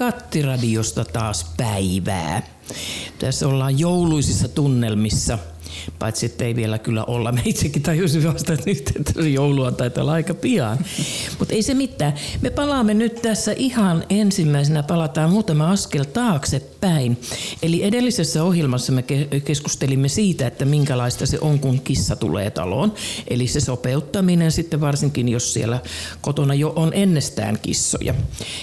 Kattiradiosta taas päivää. Tässä ollaan jouluisissa tunnelmissa – Paitsi että ei vielä kyllä olla. Me itsekin tajusin vasta että nyt, että joulua taitaa olla aika pian. Mutta ei se mitään. Me palaamme nyt tässä ihan ensimmäisenä, palataan muutama askel taaksepäin. Eli edellisessä ohjelmassa me keskustelimme siitä, että minkälaista se on, kun kissa tulee taloon. Eli se sopeuttaminen sitten varsinkin, jos siellä kotona jo on ennestään kissoja.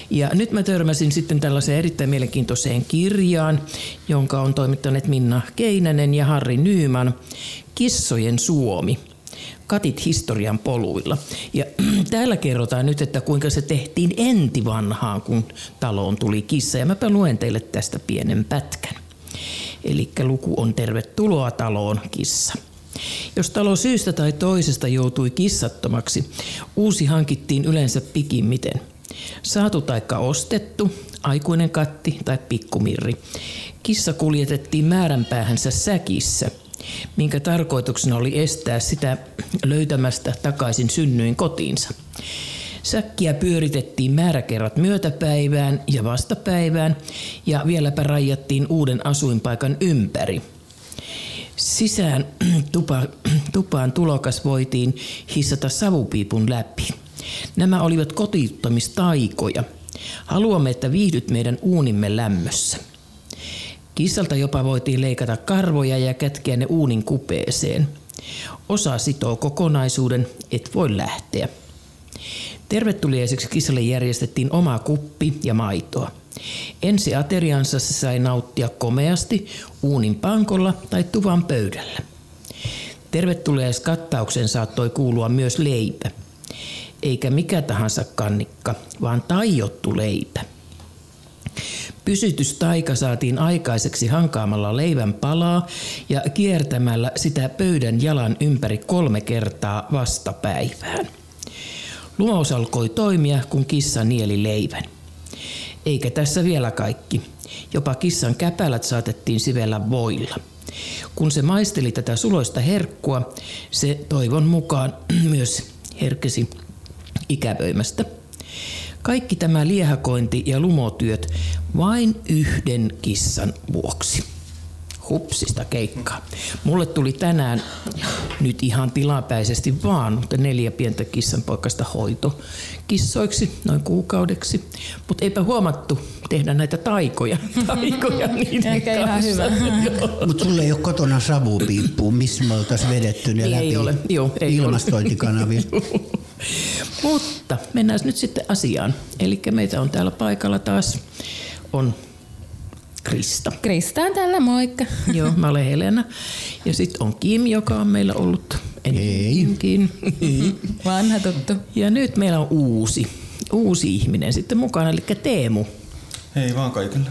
Ja nyt mä törmäsin sitten tällaiseen erittäin mielenkiintoiseen kirjaan, jonka on toimittaneet Minna Keinänen ja Harri Nyyman Kissojen Suomi. Katit historian poluilla. Ja täällä kerrotaan nyt, että kuinka se tehtiin enti vanhaan, kun taloon tuli kissa. Ja mäpä luen teille tästä pienen pätkän. Eli luku on tervetuloa taloon kissa. Jos talo syystä tai toisesta joutui kissattomaksi, uusi hankittiin yleensä pikimmiten. Saatu taikka ostettu, aikuinen katti tai pikkumirri. Kissa kuljetettiin määränpäähänsä säkissä – minkä tarkoituksena oli estää sitä löytämästä takaisin synnyin kotiinsa. Säkkiä pyöritettiin määräkerrat myötäpäivään ja vastapäivään ja vieläpä rajattiin uuden asuinpaikan ympäri. Sisään tupa, tupaan tulokas voitiin hissata savupiipun läpi. Nämä olivat kotiuttamistaikoja. Haluamme, että viihdyt meidän uunimme lämmössä. Kissalta jopa voitiin leikata karvoja ja kätkeä ne uunin kupeeseen. Osa sitoo kokonaisuuden, et voi lähteä. Tervetuliaiseksi kissalle järjestettiin oma kuppi ja maitoa. Ensi ateriansa se sai nauttia komeasti uunin pankolla tai tuvan pöydällä. Tervetuliaiskattauksen saattoi kuulua myös leipä. Eikä mikä tahansa kannikka, vaan taiottu leipä. Pysytystaika saatiin aikaiseksi hankaamalla leivän palaa ja kiertämällä sitä pöydän jalan ympäri kolme kertaa vastapäivään. Lumous alkoi toimia, kun kissa nieli leivän. Eikä tässä vielä kaikki. Jopa kissan käpälät saatettiin sivellä voilla. Kun se maisteli tätä suloista herkkua, se toivon mukaan myös herkesi ikävöimästä. Kaikki tämä liehakointi ja lumotyöt vain yhden kissan vuoksi. Hupsista keikkaa. Mulle tuli tänään nyt ihan tilapäisesti vaan mutta neljä pientä kissanpoikasta hoito kissoiksi noin kuukaudeksi. Mutta eipä huomattu tehdä näitä taikoja, taikoja niiden Ehkä ihan hyvä. Mutta sulle ei ole kotona savupiippua, missä me oltaisiin vedetty ne ei läpi ole. Joo, ei ilmastointikanavia. Mutta mennään nyt sitten asiaan. Eli meitä on täällä paikalla taas on Krista. Krista on täällä, moikka. Joo, mä olen Helena. Ja sitten on Kim, joka on meillä ollut ennenkin. Vanha tuttu. Ja nyt meillä on uusi, uusi ihminen sitten mukana, eli Teemu. Hei vaan kaikille.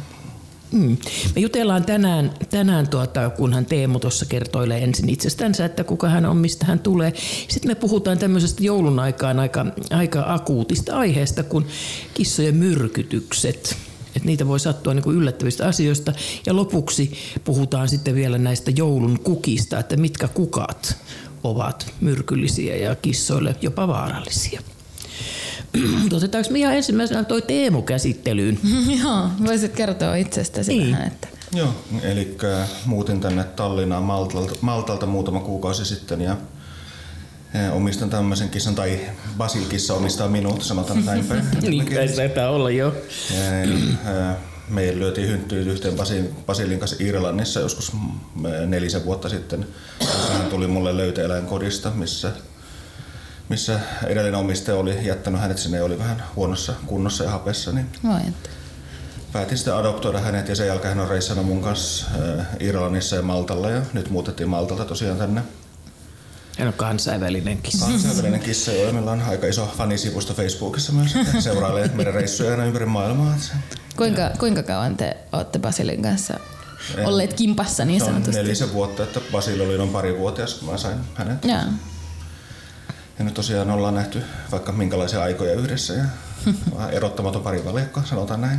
Mm. Me jutellaan tänään, tänään tuota, kunhan Teemu tuossa kertoilee ensin itsestänsä, että kuka hän on, mistä hän tulee. Sitten me puhutaan tämmöisestä joulun aikaan aika, aika akuutista aiheesta kuin kissojen myrkytykset. Että niitä voi sattua niin kuin yllättävistä asioista. Ja lopuksi puhutaan sitten vielä näistä joulun kukista, että mitkä kukat ovat myrkyllisiä ja kissoille jopa vaarallisia. Otetaanko me ihan ensimmäisenä toi Teemu käsittelyyn? Joo, voisit kertoa itsestäsi niin. vähän. Että... Joo, eli muutin tänne Tallinnaan Maltalta, Maltalta muutama kuukausi sitten ja omistan tämmöisen kissan, tai Basilkissa omistaa minut, sanotaan näin päin. niin kai taitaa olla jo. Meidän lyötiin hynttyyn yhteen Basilin kanssa Irlannissa joskus nelisen vuotta sitten. Hän tuli mulle löytöeläinkodista, missä missä edellinen omistaja oli jättänyt hänet sinne ja oli vähän huonossa kunnossa ja hapessa. Niin Vai Päätin sitten adoptoida hänet ja sen jälkeen hän on reissannut mun kanssa Irlannissa ja Maltalla ja nyt muutettiin Maltalta tosiaan tänne hän on kansainvälinen kissa. Kansainvälinen kissa, joo. Meillä on aika iso fanisivusto Facebookissa myös. Seurailee meidän reissuja aina ympäri maailmaa. Kuinka, kuinka kauan te olette Basilin kanssa olleet kimpassa niin sanotusti? Se on nelisen vuotta, että Basil oli noin pari vuotias, kun mä sain hänet. Ja. Ja nyt tosiaan ollaan nähty vaikka minkälaisia aikoja yhdessä ja erottamaton parivaljakko, sanotaan näin.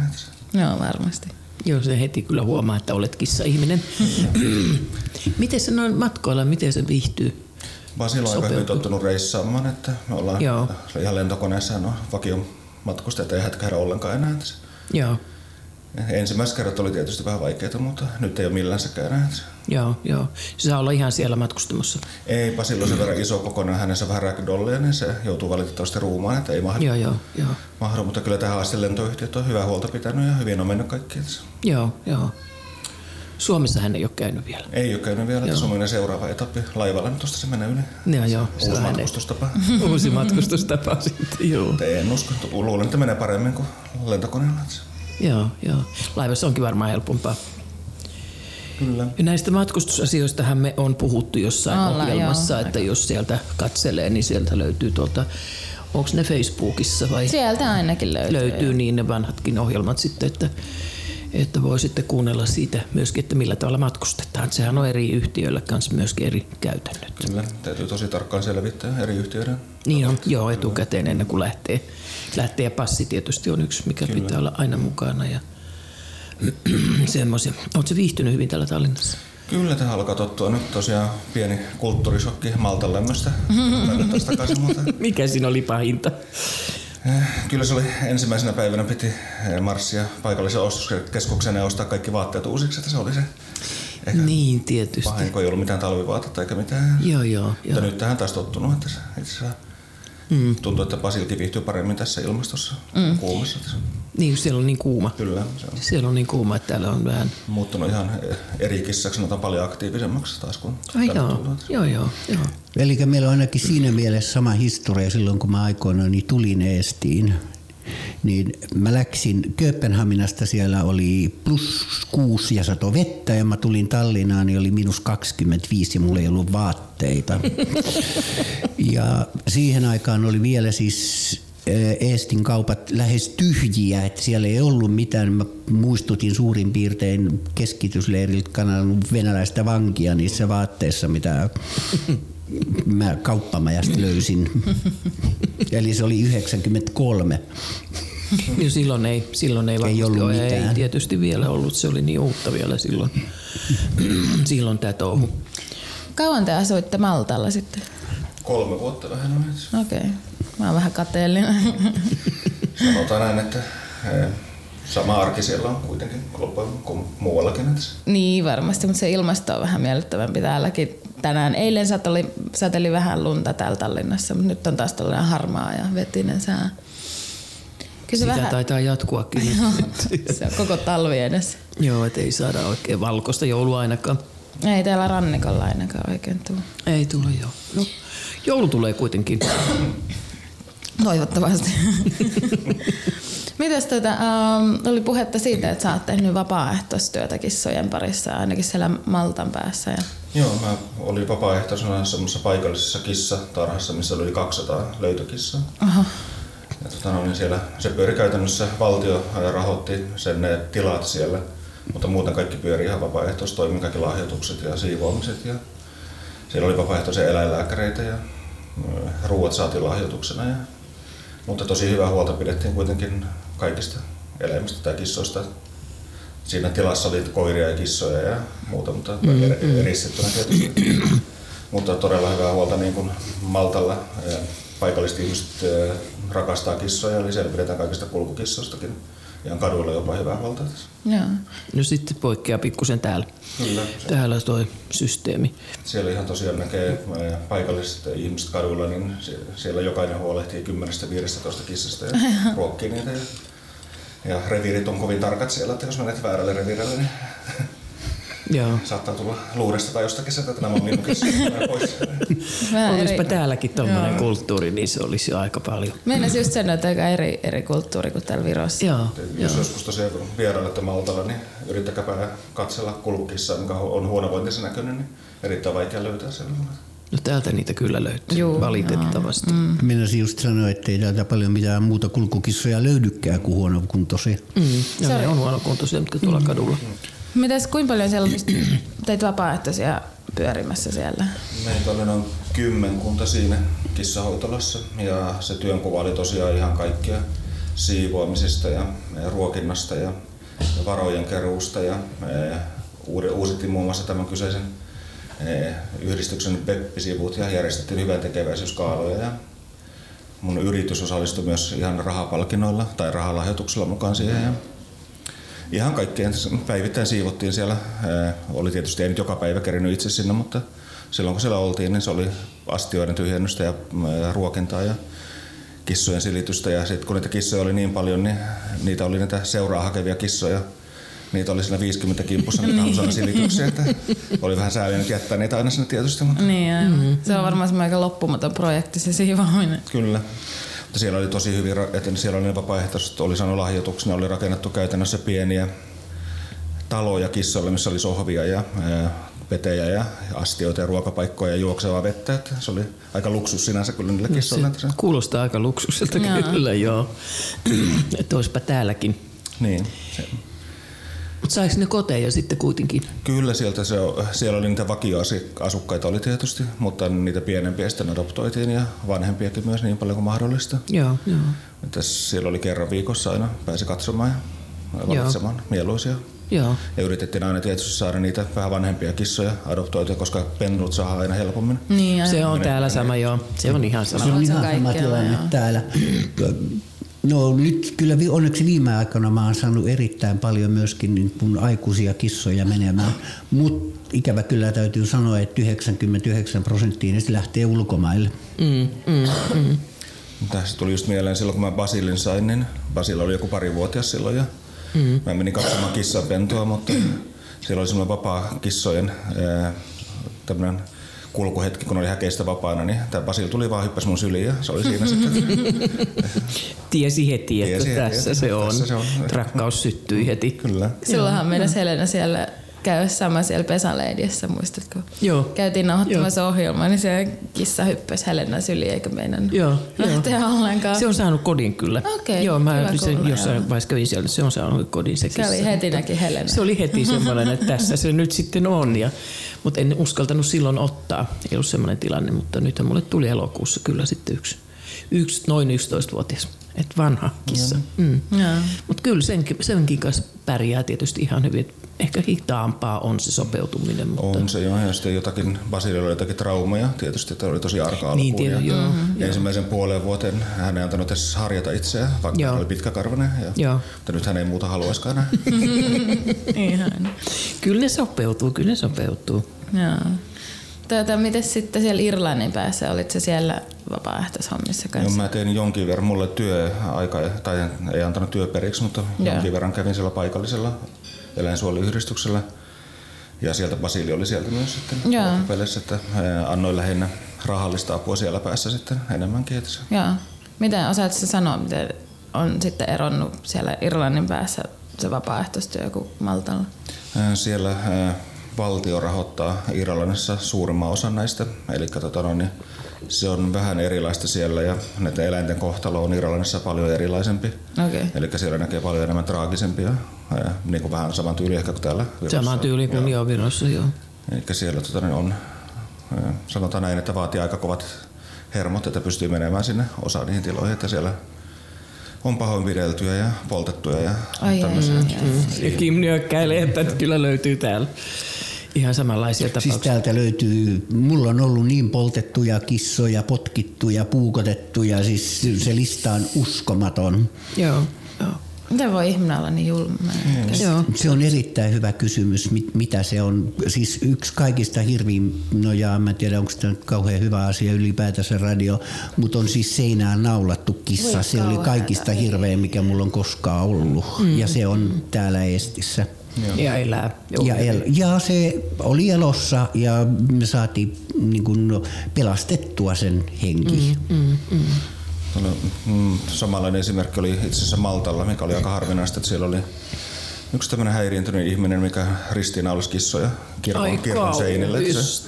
Joo, varmasti. Joo, se heti kyllä huomaa, että olet kissa-ihminen. miten se noin matkoilla, miten se viihtyy? Basil on aika hyvin tottunut reissaamaan, että me ollaan Joo. ihan lentokoneessa, no vakio matkustajat ei hätkähdä ollenkaan enää. Joo. Ensimmäiset kerrat oli tietysti vähän vaikeita, mutta nyt ei ole millään se. Joo, joo. Se saa olla ihan siellä matkustamassa. Ei, Pasilla on sen verran iso kokonaan, hänessä vähän ragdollia, niin se joutuu valitettavasti ruumaan, että ei mahdu. Joo, joo, joo. mahdu mutta kyllä tähän asti lentoyhtiöt on hyvää huolta pitänyt ja hyvin on mennyt kaikki. Joo, joo. Suomessa hän ei ole käynyt vielä. Ei ole käynyt vielä, että Suomen seuraava etappi laivalla, niin tuosta se menee yli. Joo, joo. Uusi hänen- matkustustapa. Uusi matkustustapa sitten, joo. En usko, luulen, että menee paremmin kuin lentokoneella. Joo, joo. Laivassa onkin varmaan helpompaa. Kyllä. Ja näistä matkustusasioistahan me on puhuttu jossain Ollaan, ohjelmassa, joo. että jos sieltä katselee, niin sieltä löytyy tuolta, onko ne Facebookissa vai Sieltä ainakin löytyy. löytyy niin ne vanhatkin ohjelmat sitten, että, että voi sitten kuunnella siitä myöskin, että millä tavalla matkustetaan. Sehän on eri yhtiöillä kanssa myöskin eri käytännöt. Kyllä, täytyy tosi tarkkaan selvittää eri yhtiöiden. Niin on, joo, etukäteen ennen kuin lähtee. lähtee. Ja passi tietysti on yksi, mikä Kyllä. pitää olla aina mukana. Ja semmoisia. Oletko viihtynyt hyvin täällä Tallinnassa? Kyllä, tähän alkaa tottua nyt tosiaan pieni kulttuurisokki Maltan lämmöstä. Lähdetään takaisin, mutta Mikä siinä oli pahinta? Eh, Kyllä se oli ensimmäisenä päivänä piti eh, marssia paikallisen ostoskeskuksen ja ostaa kaikki vaatteet uusiksi, että se oli se ehkä Niin, tietysti. pahin, kun ei ollut mitään talvivaatetta eikä mitään. Joo, joo. Mutta joo. nyt tähän taas tottunut, että se itse asiassa mm. tuntuu, että Pasilki viihtyy paremmin tässä ilmastossa mm. kuumassa. Se- Niin, siellä on niin kuuma. Kyllä, se on Siellä on niin kuuma, että täällä on vähän... muuttunut ihan eri kissaksi, sanotaan paljon aktiivisemmaksi taas kuin Ai joo, tullut. joo, joo, joo. Eli meillä on ainakin siinä mielessä sama historia silloin, kun mä aikoinaan niin tulin Eestiin. Niin mä läksin Kööpenhaminasta, siellä oli plus 6 ja sato vettä ja mä tulin Tallinnaan, niin oli minus 25 ja mulla ei ollut vaatteita. ja siihen aikaan oli vielä siis eh, Eestin kaupat lähes tyhjiä, että siellä ei ollut mitään. Mä muistutin suurin piirtein keskitysleiriltä Kanadan venäläistä vankia niissä vaatteissa, mitä mä kauppamajasta löysin. Eli se oli 93. Niin silloin ei, silloin ei, varmasti ollut ole, ei mitään. tietysti vielä ollut, se oli niin uutta vielä silloin, silloin tämä touhu. Kauan te asuitte Maltalla sitten? Kolme vuotta vähän on. Okei. Okay. Mä oon vähän kateellinen. Sanotaan näin, että eh, sama arki siellä on kuitenkin loppujen kuin muuallakin. Niin varmasti, mutta se ilmasto on vähän miellyttävämpi täälläkin. Tänään eilen sateli, sateli vähän lunta täällä Tallinnassa, mutta nyt on taas tällainen harmaa ja vetinen sää. Kyllä Sitä vähän, taitaa jatkuakin se on koko talvi edessä. Joo, et ei saada oikein valkoista joulua ainakaan. Ei täällä rannikolla ainakaan oikein tule. Ei tule joo. No, joulu tulee kuitenkin. Toivottavasti. Mitäs tota, ähm, oli puhetta siitä, että sä oot tehnyt vapaaehtoistyötä kissojen parissa, ainakin siellä Maltan päässä. Ja... Joo, mä olin vapaaehtoisena semmoisessa paikallisessa kissatarhassa, missä oli 200 löytökissaa. Aha. Ja tota, no, niin siellä se pyöri käytännössä, valtio rahoitti sen ne tilat siellä, mutta muuten kaikki pyöri ihan vapaaehtoistoimin, kaikki lahjoitukset ja siivoamiset. Ja siellä oli vapaaehtoisia eläinlääkäreitä ja ö, ruuat saatiin lahjoituksena. Ja, mutta tosi hyvää huolta pidettiin kuitenkin kaikista eläimistä tai kissoista. Siinä tilassa oli koiria ja kissoja ja muuta, mutta mm, eristettynä tietysti. mutta todella hyvää huolta niin kuin Maltalla. Ja paikalliset ihmiset rakastaa kissoja, eli siellä pidetään kaikista kulkukissoistakin. Ihan kaduilla jopa hyvää huolta. Joo. No sitten poikkeaa pikkusen täällä. Kyllä. Täällä toi systeemi. Siellä ihan tosiaan näkee paikalliset ihmiset kaduilla, niin sie- siellä jokainen huolehtii 10-15 kissasta ja ruokkii niitä. Ja, ja reviirit on kovin tarkat siellä, että jos menet väärälle reviirille, niin Joo. saattaa tulla luurista tai jostakin sieltä, että nämä on minun nämä pois. Olisipa eri... täälläkin tommonen kulttuuri, niin se olisi jo aika paljon. Mennäs just sanoa, että aika eri, eri kulttuuri kuin täällä Virossa. Joo, Jos joo. joskus tosiaan kun vierailette Maltalla, niin yrittäkääpä katsella kulkukissaa, mikä on huonovointisen näköinen, niin erittäin vaikea löytää sellainen. No täältä niitä kyllä löytyy, Juu, valitettavasti. Mm. Minä just sanoa, että ei täältä paljon mitään muuta kulkukissoja löydykään kuin huonokuntoisia. Mm. Ja ne on huonokuntoisia, mitkä tuolla kadulla. Mitäs, kuinka paljon siellä on teit vapaaehtoisia pyörimässä siellä? Meitä oli noin kymmenkunta siinä kissahoitolassa ja se työnkuva oli tosiaan ihan kaikkia siivoamisesta ja ruokinnasta ja varojen keruusta ja uusittiin muun muassa tämän kyseisen yhdistyksen web-sivut ja järjestettiin hyvän tekeväisyyskaaloja ja mun yritys osallistui myös ihan rahapalkinnoilla tai rahalahjoituksella mukaan siihen ja ihan kaikkeen päivittäin siivottiin siellä. Oli tietysti ei nyt joka päivä kerinyt itse sinne, mutta silloin kun siellä oltiin, niin se oli astioiden tyhjennystä ja ruokintaa ja kissojen silitystä. Ja sitten kun niitä kissoja oli niin paljon, niin niitä oli niitä seuraa hakevia kissoja. Niitä oli siinä 50 kimpussa niitä Hamsan silityksiä, että oli vähän sääli nyt jättää niitä aina sinne tietysti. Mutta Niin, aivan. Mm-hmm. Se on varmaan semmoinen aika loppumaton projekti se siivoaminen. Kyllä. Mutta siellä oli tosi hyvin, että siellä oli ne vapaaehtoiset, oli saanut lahjoituksena, oli rakennettu käytännössä pieniä taloja kissoille, missä oli sohvia ja petejä ja astioita ja ruokapaikkoja ja juoksevaa vettä. Että se oli aika luksus sinänsä kyllä niille kissoille. että se- Kuulostaa aika luksuselta kyllä, joo. Että olisipa täälläkin. Niin. Se, Mutta saiko ne koteja sitten kuitenkin? kyllä sieltä se, siellä oli niitä vakioasukkaita oli tietysti, mutta niitä pienempiä sitten adoptoitiin ja vanhempiakin myös niin paljon kuin mahdollista. Joo, joo. Että siellä oli kerran viikossa aina pääsi katsomaan ja valitsemaan mieluisia. Joo. Ja yritettiin aina tietysti saada niitä vähän vanhempia kissoja adoptoitua, koska pennut saa aina helpommin. Niin, Se on täällä sama, joo. Se on ihan sama. Se on ihan sama tilanne joo. täällä. No nyt kyllä vi- onneksi viime aikoina mä oon saanut erittäin paljon myöskin niin kuin aikuisia kissoja menemään. Mutta ikävä kyllä täytyy sanoa, että 99 prosenttia ne lähtee ulkomaille. Mm, mm, mm. Tässä tuli just mieleen silloin, kun mä Basilin sain, niin Basil oli joku parivuotias silloin ja mm. mä menin katsomaan kissanpentua, mutta siellä oli semmoinen vapaa kissojen ää, tämmönen kulkuhetki, kun oli häkeistä vapaana, niin tämä Basil tuli vaan hyppäsi mun syliin ja se oli siinä sitten. Tiesi heti, että Tiesi heti, tässä, että se on. tässä se on. Rakkaus syttyi heti. Kyllä. Silloinhan meidän Helena siellä käy sama siellä Pesaleidissä, muistatko? Joo. Käytiin nauhoittamassa ohjelmaa, niin se kissa hyppäsi Helenan syliin eikä meidän Joo, lähteä ollenkaan. Se on saanut kodin kyllä. Okei, joo, mä kuulla, jossain joo. vaiheessa kävin siellä, se on saanut kodin se Se oli kissa. heti näki Helena. Se oli heti semmoinen, että tässä se nyt sitten on. Ja, mutta en uskaltanut silloin ottaa. Ei ollut semmoinen tilanne, mutta nythän mulle tuli elokuussa kyllä sitten yksi, yksi noin 11-vuotias. Et vanha kissa. Mm. Joo. Mutta kyllä senkin, senkin kanssa pärjää tietysti ihan hyvin. Ehkä hitaampaa on se sopeutuminen. Mutta On se jo, ja sitten jotakin, Basililla oli jotakin traumaja tietysti, että oli tosi arka alkuun. Niin, tiedä, ja joo, Mm-hmm. ensimmäisen puolen vuoteen hän ei antanut edes harjata itseään, vaikka Joo. hän oli pitkäkarvainen. Ja, Joo. Mutta nyt hän ei muuta haluaisikaan enää. Ihan. Kyllä ne sopeutuu, kyllä ne sopeutuu. Joo. Tuota, miten sitten siellä Irlannin päässä, olit se siellä vapaaehtoishommissa Joo, kanssa? mä tein jonkin verran, mulle työaika, tai ei antanut työperiksi, mutta Joo. jonkin verran kävin siellä paikallisella eläinsuojeluyhdistyksellä. Ja sieltä Basili oli sieltä myös sitten Joo. loppupeleissä, että annoin lähinnä rahallista apua siellä päässä sitten enemmänkin. Että se- Joo. Miten osaatko sä sanoa, miten on sitten eronnut siellä Irlannin päässä se vapaaehtoistyö kuin Maltalla? Siellä valtio rahoittaa Irlannissa suurimman osan näistä, eli tota, no, niin se on vähän erilaista siellä ja näiden eläinten kohtalo on Irlannissa paljon erilaisempi. Okay. Eli siellä näkee paljon enemmän traagisempia, niin kuin vähän saman tyyli ehkä kuin täällä. Virossa. Sama tyyli kuin jo Virossa, joo. Eli siellä tota, niin on, sanotaan näin, että vaatii aika kovat hermot, että pystyy menemään sinne osaan niihin tiloihin, että siellä on pahoinpideltyjä ja poltettuja ja Ai, ai, tämmöisiä. ai, ai. Ja Kim nyökkäilee, että kyllä löytyy täällä ihan samanlaisia Siis tapauksia. täältä löytyy, mulla on ollut niin poltettuja kissoja, potkittuja, puukotettuja, siis se lista on uskomaton. Joo, joo. Miten voi ihminen olla niin julma? joo. Se on erittäin hyvä kysymys, mit, mitä se on. Siis yksi kaikista hirviin, no ja mä en tiedä onko tämä nyt kauhean hyvä asia ylipäätänsä radio, mutta on siis seinään naulattu kissa. Voi se oli kaikista hirveä, mikä mulla on koskaan ollut. Mm. Ja se on täällä Estissä. Ja elää. Joo. Ja, el, ja se oli elossa ja me saatiin niin kuin, pelastettua sen henki. Mm. No, mm, samanlainen esimerkki oli itse asiassa Maltalla, mikä oli aika harvinaista, että siellä oli yksi tämmöinen häiriintynyt ihminen, mikä ristiinnaulasi kissoja kirkon, Ai kirkon seinille. Se,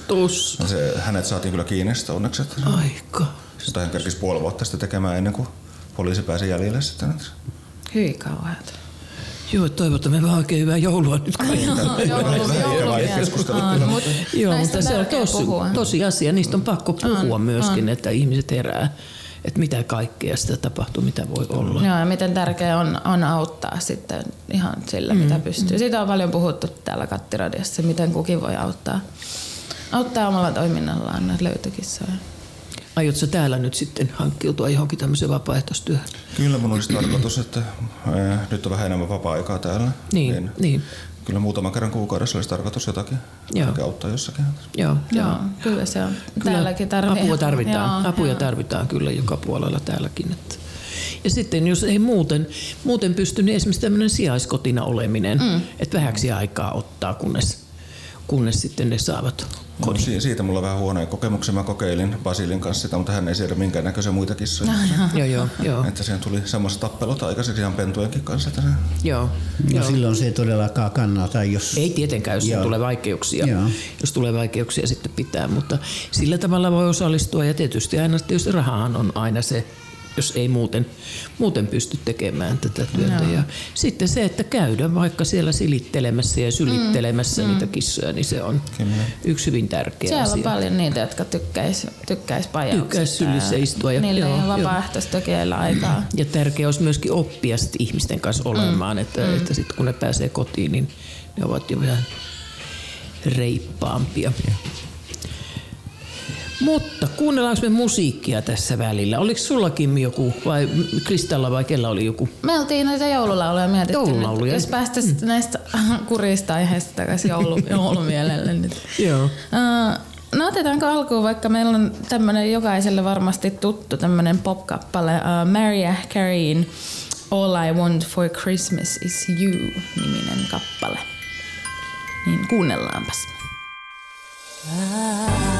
kauhistus. se, hänet saatiin kyllä kiinni sitä onneksi, että Aika. sitä hän kerkisi puoli vuotta sitten tekemään ennen kuin poliisi pääsi jäljille sitten. Hyi kauheata. Joo, toivotamme vaan oikein hyvää joulua nyt kaikille. Joo, mutta se on tosi, tosi asia. Niistä on pakko puhua On, myöskin, että ihmiset herää. Että mitä kaikkea sitä tapahtuu, mitä voi olla. Joo, ja miten tärkeää on, on auttaa sitten ihan sillä, mitä pystyy. Siitä on paljon puhuttu täällä Kattiradiossa, miten kukin voi auttaa, auttaa omalla toiminnallaan näitä löytökissoja. Aiotko sä täällä nyt sitten hankkiutua johonkin tämmöiseen vapaaehtoistyöhön? Kyllä mun olisi tarkoitus, että ää, nyt on vähän enemmän vapaa-aikaa täällä. Niin, niin. Kyllä muutaman kerran kuukaudessa olisi tarkoitus jotakin, Joo. jotakin auttaa jossakin. Joo, joo. Joo, kyllä se on. Kyllä Täälläkin tarvii. Apua tarvitaan, Joo, apuja joo. tarvitaan kyllä joka puolella täälläkin. Että. Ja sitten jos ei muuten, muuten pysty, niin esimerkiksi tämmöinen sijaiskotina oleminen, mm. että vähäksi aikaa ottaa, kunnes, kunnes sitten ne saavat No, si- siitä mulla on vähän huonoja kokemuksia. Mä kokeilin Basilin kanssa sitä, mutta hän ei siedä minkäännäköisiä muita kissoja. Joo, joo, joo. Että siihen tuli semmoista tappelut aikaiseksi ihan pentujenkin kanssa. Että se, joo, No joo. silloin se ei todellakaan kannata, jos... Ei tietenkään, jos Joo. tulee vaikeuksia. Joo. Jos tulee vaikeuksia sitten pitää, mutta sillä tavalla voi osallistua ja tietysti aina tietysti rahahan on aina se, jos ei muuten, muuten pysty tekemään tätä työtä. Ja sitten se, että käydä vaikka siellä silittelemässä ja sylittelemässä mm. niitä kissoja, niin se on Kyllä. yksi hyvin tärkeä Siellä asia. on paljon niitä, jotka tykkäis, tykkäis pajauksista. Tykkäis sylissä istua ja- Niillä joo, ei ole joo. vapaaehtoistyökielellä aikaa. Ja tärkeää olisi myöskin oppia ihmisten kanssa olemaan, mm. että, mm. että sitten kun ne pääsee kotiin, niin ne ovat jo vähän reippaampia. Mutta kuunnellaanko me musiikkia tässä välillä? Oliko sullakin joku, vai Kristalla vai kella oli joku? Me oltiin noita joululauluja mietitty. Joululauluja. Jos päästäisiin mm. näistä kurista aiheista takaisin joulu, joulumielelle nyt. Joo. Uh, no otetaanko alkuun, vaikka meillä on tämmönen jokaiselle varmasti tuttu tämmönen pop-kappale uh, Mariah Careyn All I Want for Christmas is You niminen kappale. Niin kuunnellaanpas. Don't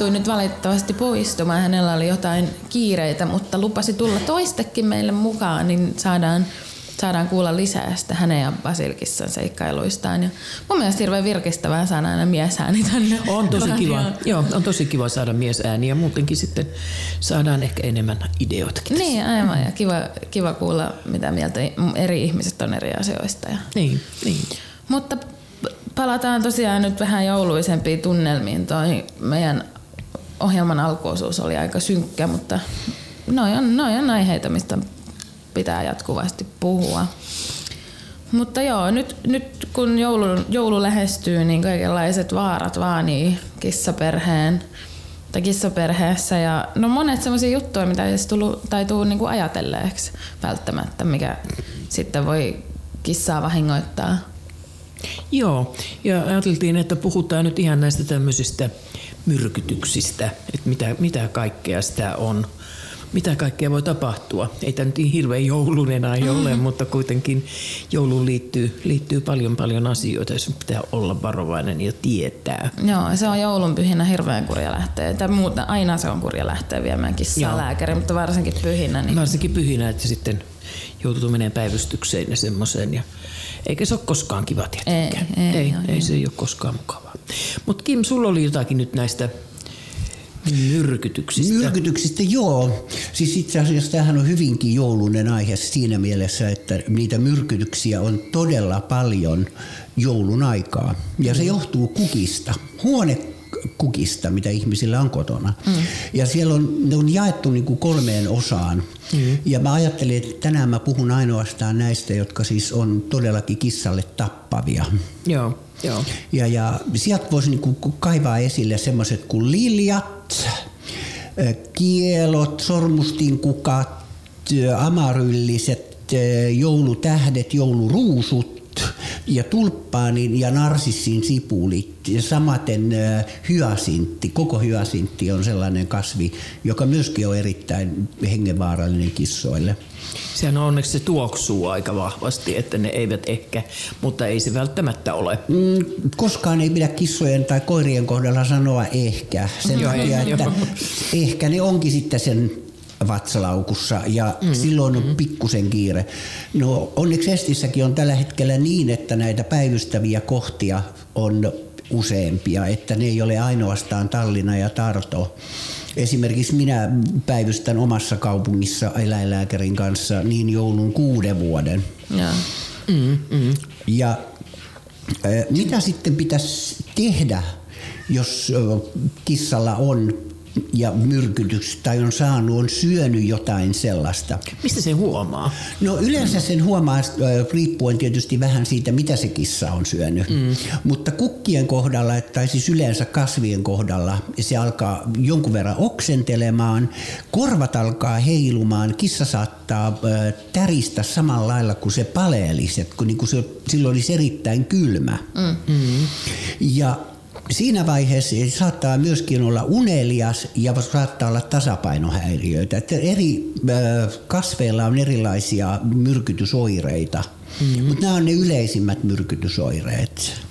Joutui nyt valitettavasti poistumaan. Hänellä oli jotain kiireitä, mutta lupasi tulla toistekin meille mukaan, niin saadaan, saadaan kuulla lisää sitä hänen ja Basilkissan seikkailuistaan. Ja mun mielestä hirveän virkistävää saada aina miesääni tänne. On tosi kiva. Joo, on tosi kiva saada miesääniä ja muutenkin sitten saadaan ehkä enemmän ideoitakin. tässä. Niin, aivan. Ja kiva, kiva kuulla, mitä mieltä eri ihmiset on eri asioista. Ja Niin, niin. Mutta palataan tosiaan nyt vähän jouluisempiin tunnelmiin. Toi meidän ohjelman alkuosuus oli aika synkkä, mutta noi on, noi on aiheita, mistä pitää jatkuvasti puhua. Mutta joo, nyt, nyt kun joulu, joulu lähestyy, niin kaikenlaiset vaarat vaanii kissaperheen tai kissaperheessä. Ja no monet semmoisia juttuja, mitä ei edes tullut, tai tuu niinku ajatelleeksi välttämättä, mikä sitten voi kissaa vahingoittaa. Joo, ja ajateltiin, että puhutaan nyt ihan näistä tämmöisistä myrkytyksistä, että mitä, mitä kaikkea sitä on, mitä kaikkea voi tapahtua. Ei tämä nyt niin hirveän joulunen aihe ole, mutta kuitenkin jouluun liittyy, liittyy paljon paljon asioita, jos pitää olla varovainen ja tietää. Joo, se on joulunpyhinä hirveän kurja lähteä. Tai muuta, aina se on kurja lähteä viemään kissaa Joo. lääkäriin, mutta varsinkin pyhinä. Niin... Varsinkin pyhinä, että sitten joutuu menemään päivystykseen ja semmoiseen. Ja eikä se ole koskaan kiva tietenkään. Ei, ei, ei, joo, ei se ei ole koskaan mukavaa. Mutta Kim, sulla oli jotakin nyt näistä myrkytyksistä. Myrkytyksistä joo. Siis itse asiassa tämähän on hyvinkin joulunen aihe siinä mielessä, että niitä myrkytyksiä on todella paljon joulun aikaa. Ja se johtuu kukista. Huonekukista, mitä ihmisillä on kotona. Mm. Ja siellä on, ne on jaettu niin kuin kolmeen osaan. Mm. Ja mä ajattelin, että tänään mä puhun ainoastaan näistä, jotka siis on todellakin kissalle tappavia. Joo, joo. Ja, ja sieltä voisi niinku kaivaa esille semmoiset kuin liljat, kielot, sormustinkukat, ö, joulutähdet, jouluruusut ja tulppaanin ja narsissin sipulit. Ja samaten hyasintti, koko hyasintti on sellainen kasvi, joka myöskin on erittäin hengenvaarallinen kissoille. Sehän on onneksi se tuoksuu aika vahvasti, että ne eivät ehkä, mutta ei se välttämättä ole. Mm, koskaan ei pidä kissojen tai koirien kohdalla sanoa ehkä. Sen Joo, takia, ei, että joo. ehkä ne onkin sitten sen vatsalaukussa ja mm, silloin on pikkusen kiire. No onneksi Estissäkin on tällä hetkellä niin, että näitä päivystäviä kohtia on useampia, että ne ei ole ainoastaan Tallinna ja Tarto. Esimerkiksi minä päivystän omassa kaupungissa eläinlääkärin kanssa niin joulun kuuden vuoden. Joo. Ja äh, mitä sitten pitäisi tehdä, jos ö, kissalla on ja myrkytys tai on saanut, on syönyt jotain sellaista? Mistä se huomaa? No yleensä sen huomaa ö, riippuen tietysti vähän siitä, mitä se kissa on syönyt. Mm. Mutta kukkien kohdalla, tai siis yleensä kasvien kohdalla, se alkaa jonkun verran oksentelemaan, korvat alkaa heilumaan, kissa saattaa ö, täristä samalla lailla kuin se paleelisi, että kun niin kuin se, silloin olisi erittäin kylmä. Mm. Ja Siinä vaiheessa saattaa myöskin olla unelias ja saattaa olla tasapainohäiriöitä. Että eri kasveilla on erilaisia myrkytysoireita, mm-hmm. mutta nämä on ne yleisimmät myrkytysoireet.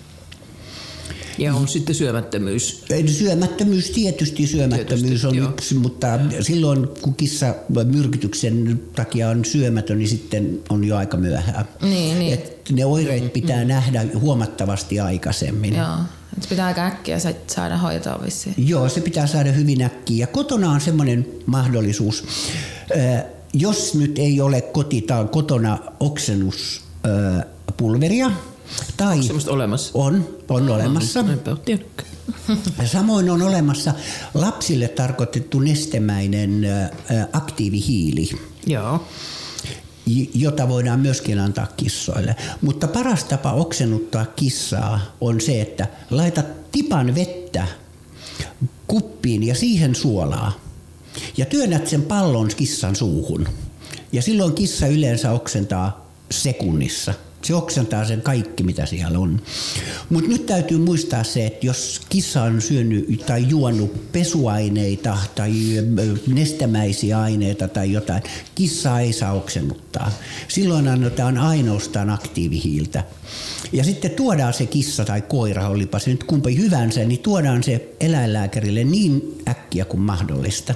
Ja on sitten syömättömyys. Syömättömyys, tietysti syömättömyys Tietysti, on joo. yksi, mutta silloin kun kissa myrkytyksen takia on syömätön, niin sitten on jo aika myöhään. Niin, niin. Et ne oireet pitää nähdä huomattavasti aikaisemmin. Joo. Et pitää aika äkkiä sa- saada hoitoa vissiin. Joo, se pitää saada hyvin äkkiä. Ja kotona on semmoinen mahdollisuus, jos nyt ei ole kotita, kotona oksennuspulveria, tai Semmoista olemassa. on, on olemassa. Enpä ole tiennytkään. Ja Samoin on olemassa lapsille tarkoitettu nestemäinen aktiivihiili, Joo. jota voidaan myöskin antaa kissoille. Mutta paras tapa oksennuttaa kissaa on se, että laita tipan vettä kuppiin ja siihen suolaa. Ja työnnät sen pallon kissan suuhun. Ja silloin kissa yleensä oksentaa sekunnissa. Se oksentaa sen kaikki, mitä siellä on. Mutta nyt täytyy muistaa se, että jos kissa on syönyt tai juonut pesuaineita tai nestemäisiä aineita tai jotain, kissa ei saa oksennuttaa. Silloin annetaan ainoastaan aktiivihiiltä. Ja sitten tuodaan se kissa tai koira, olipa se nyt kumpi hyvänsä, niin tuodaan se eläinlääkärille niin äkkiä kuin mahdollista.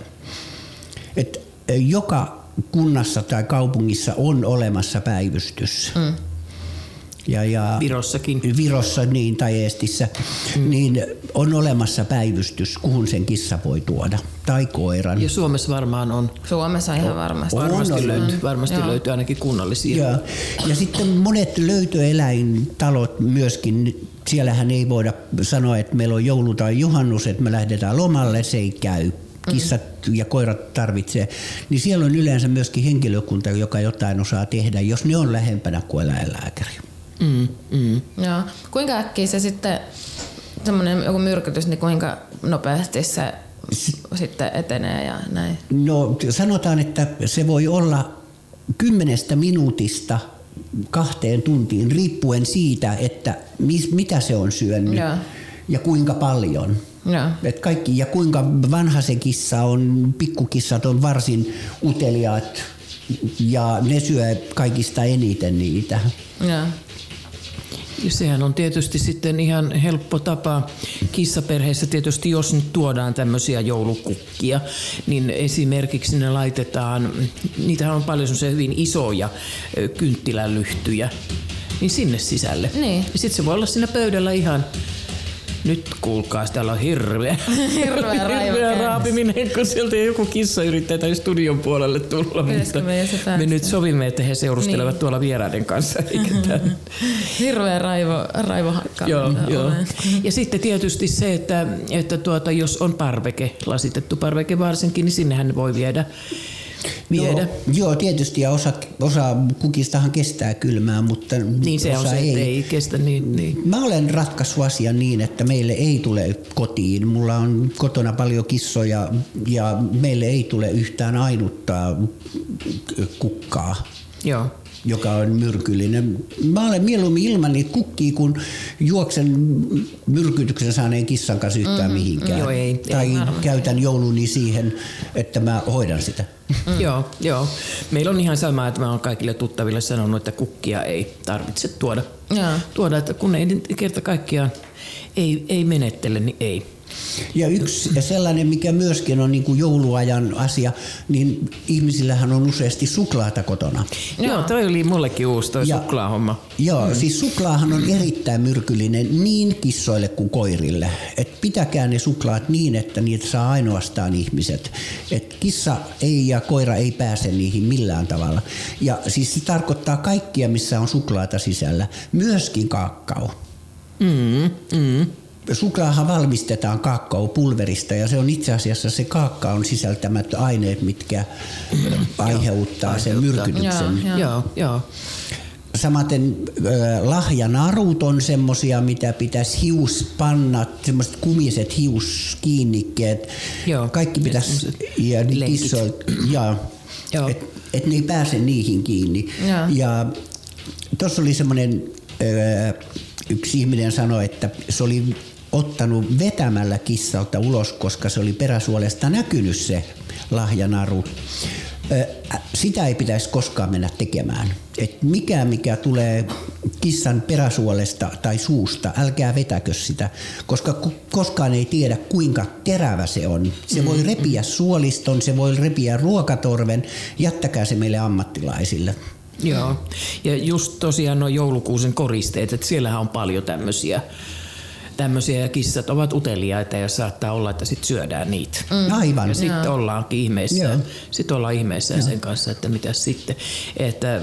Et joka kunnassa tai kaupungissa on olemassa päivystys. Mm. Ja, ja Virossakin. Virossa niin, tai Eestissä, mm. niin on olemassa päivystys, kuhun sen kissa voi tuoda. Tai koiran. Ja Suomessa varmaan on. Suomessa ihan varmasti. On, Varmasti, on. löytyy, varmasti Joo. löytyy ainakin kunnallisia. Ja, ja sitten monet löytöeläintalot myöskin, siellähän ei voida sanoa, että meillä on joulu tai juhannus, että me lähdetään lomalle, se ei käy. Kissat ja koirat tarvitsee, niin siellä on yleensä myöskin henkilökunta, joka jotain osaa tehdä, jos ne on lähempänä kuin eläinlääkäri. Mm, mm. Joo. Kuinka äkkiä se sitten, semmoinen joku myrkytys, niin kuinka nopeasti se sitten etenee ja näin? No sanotaan, että se voi olla kymmenestä minuutista kahteen tuntiin, riippuen siitä, että mis, mitä se on syönyt Joo. ja kuinka paljon. Joo. Et kaikki, ja kuinka vanha se kissa on, pikkukissat on varsin uteliaat ja ne syö kaikista eniten niitä. Joo. Sehän on tietysti sitten ihan helppo tapa kissaperheessä tietysti, jos nyt tuodaan tämmöisiä joulukukkia, niin esimerkiksi ne laitetaan, niitähän on paljon semmoisia hyvin isoja kynttilälyhtyjä, niin sinne sisälle. Niin. Ja sitten se voi olla siinä pöydällä ihan nyt kuulkaas, täällä on hirveä, Hirveä hirveä. Raapiminen, kun sieltä joku kissa yrittää tänne studion puolelle tulla. Pitäisikö Mutta me nyt sovimme, että he seurustelevat Niin. tuolla vieraiden kanssa, eikä. Hirveä raivo, raivohakka. Joo, joo. Olen. Ja sitten tietysti se, että, että tuota, jos on parveke, lasitettu parveke varsinkin, niin sinnehän voi viedä. Viedä. Joo, joo, tietysti ja osa, osa kukistahan kestää kylmää, mutta Niin se osa on se, ei. ei. kestä niin. niin. Mä olen ratkaissut asian niin, että meille ei tule kotiin. Mulla on kotona paljon kissoja ja meille ei tule yhtään ainuttaa kukkaa Joo. joka on myrkyllinen. Mä olen mieluummin ilman niitä kukkii, kun juoksen myrkytyksen saaneen kissan kanssa yhtään mm, mihinkään. Joo, ei, tai ei käytän jouluni siihen, että mä hoidan sitä. Mm. Joo, joo. Meillä on ihan sama, että mä oon kaikille tuttaville sanonut, että kukkia ei tarvitse tuoda. Joo. Tuoda, että kun ei kerta kaikkiaan ei, ei menettele, niin ei. Ja yksi ja sellainen, mikä myöskin on niin kuin jouluajan asia, niin ihmisillähän on useasti suklaata kotona. Joo, Joo toi oli mullekin uusi toi Ja- suklaahomma. Joo, mm. siis suklaahan on erittäin myrkyllinen niin kissoille kuin koirille. Et pitäkää ne suklaat niin, että niitä saa ainoastaan ihmiset. Et kissa ei ja koira ei pääse niihin millään tavalla. Ja siis se tarkoittaa kaikkia, missä on suklaata sisällä. Myöskin kaakao. Mm, mm. Suklaahan valmistetaan kaakaopulverista ja se on itse asiassa se kaakaon sisältämät aineet, mitkä aiheuttaa sen myrkytyksen. Joo, Joo. Samaten äh, lahjanarut on semmosia, mitä pitäisi hiuspannat, semmoiset kumiset hiuskiinnikkeet. Joo, Kaikki ja pitäisi, ja niin ja, Joo. et, et ne ei pääse niihin kiinni. Joo. Ja tuossa oli semmoinen, yksi ihminen sanoi, että se oli ottanut vetämällä kissalta ulos, koska se oli peräsuolesta näkynyt se lahjanaru. Sitä ei pitäisi koskaan mennä tekemään. Et mikään, mikä tulee kissan peräsuolesta tai suusta, älkää vetäkö sitä, koska koskaan ei tiedä, kuinka terävä se on. Se voi repiä suoliston, se voi repiä ruokatorven, jättäkää se meille ammattilaisille. Joo. Ja just tosiaan nuo joulukuusen koristeet, että siellähän on paljon tämmöisiä tämmöisiä ja kissat ovat uteliaita ja saattaa olla, että sitten syödään niitä. Mm. Aivan. Ja sitten ollaankin ihmeissään. Sitten ollaan ihmeissään sen kanssa, että mitä sitten. Että,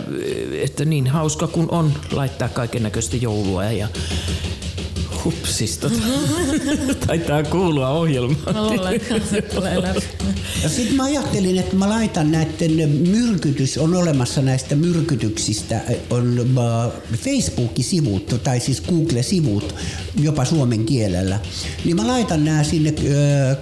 että niin hauska kun on laittaa kaiken näköistä joulua ja hupsis, tota, taitaa kuulua ohjelmaan. Mä luulen, että se tulee läpi. Ja sitten mä ajattelin, että mä laitan näiden myrkytys, on olemassa näistä myrkytyksistä, on Facebook-sivut, tai siis Google-sivut, jopa suomen kielellä, niin mä laitan nämä sinne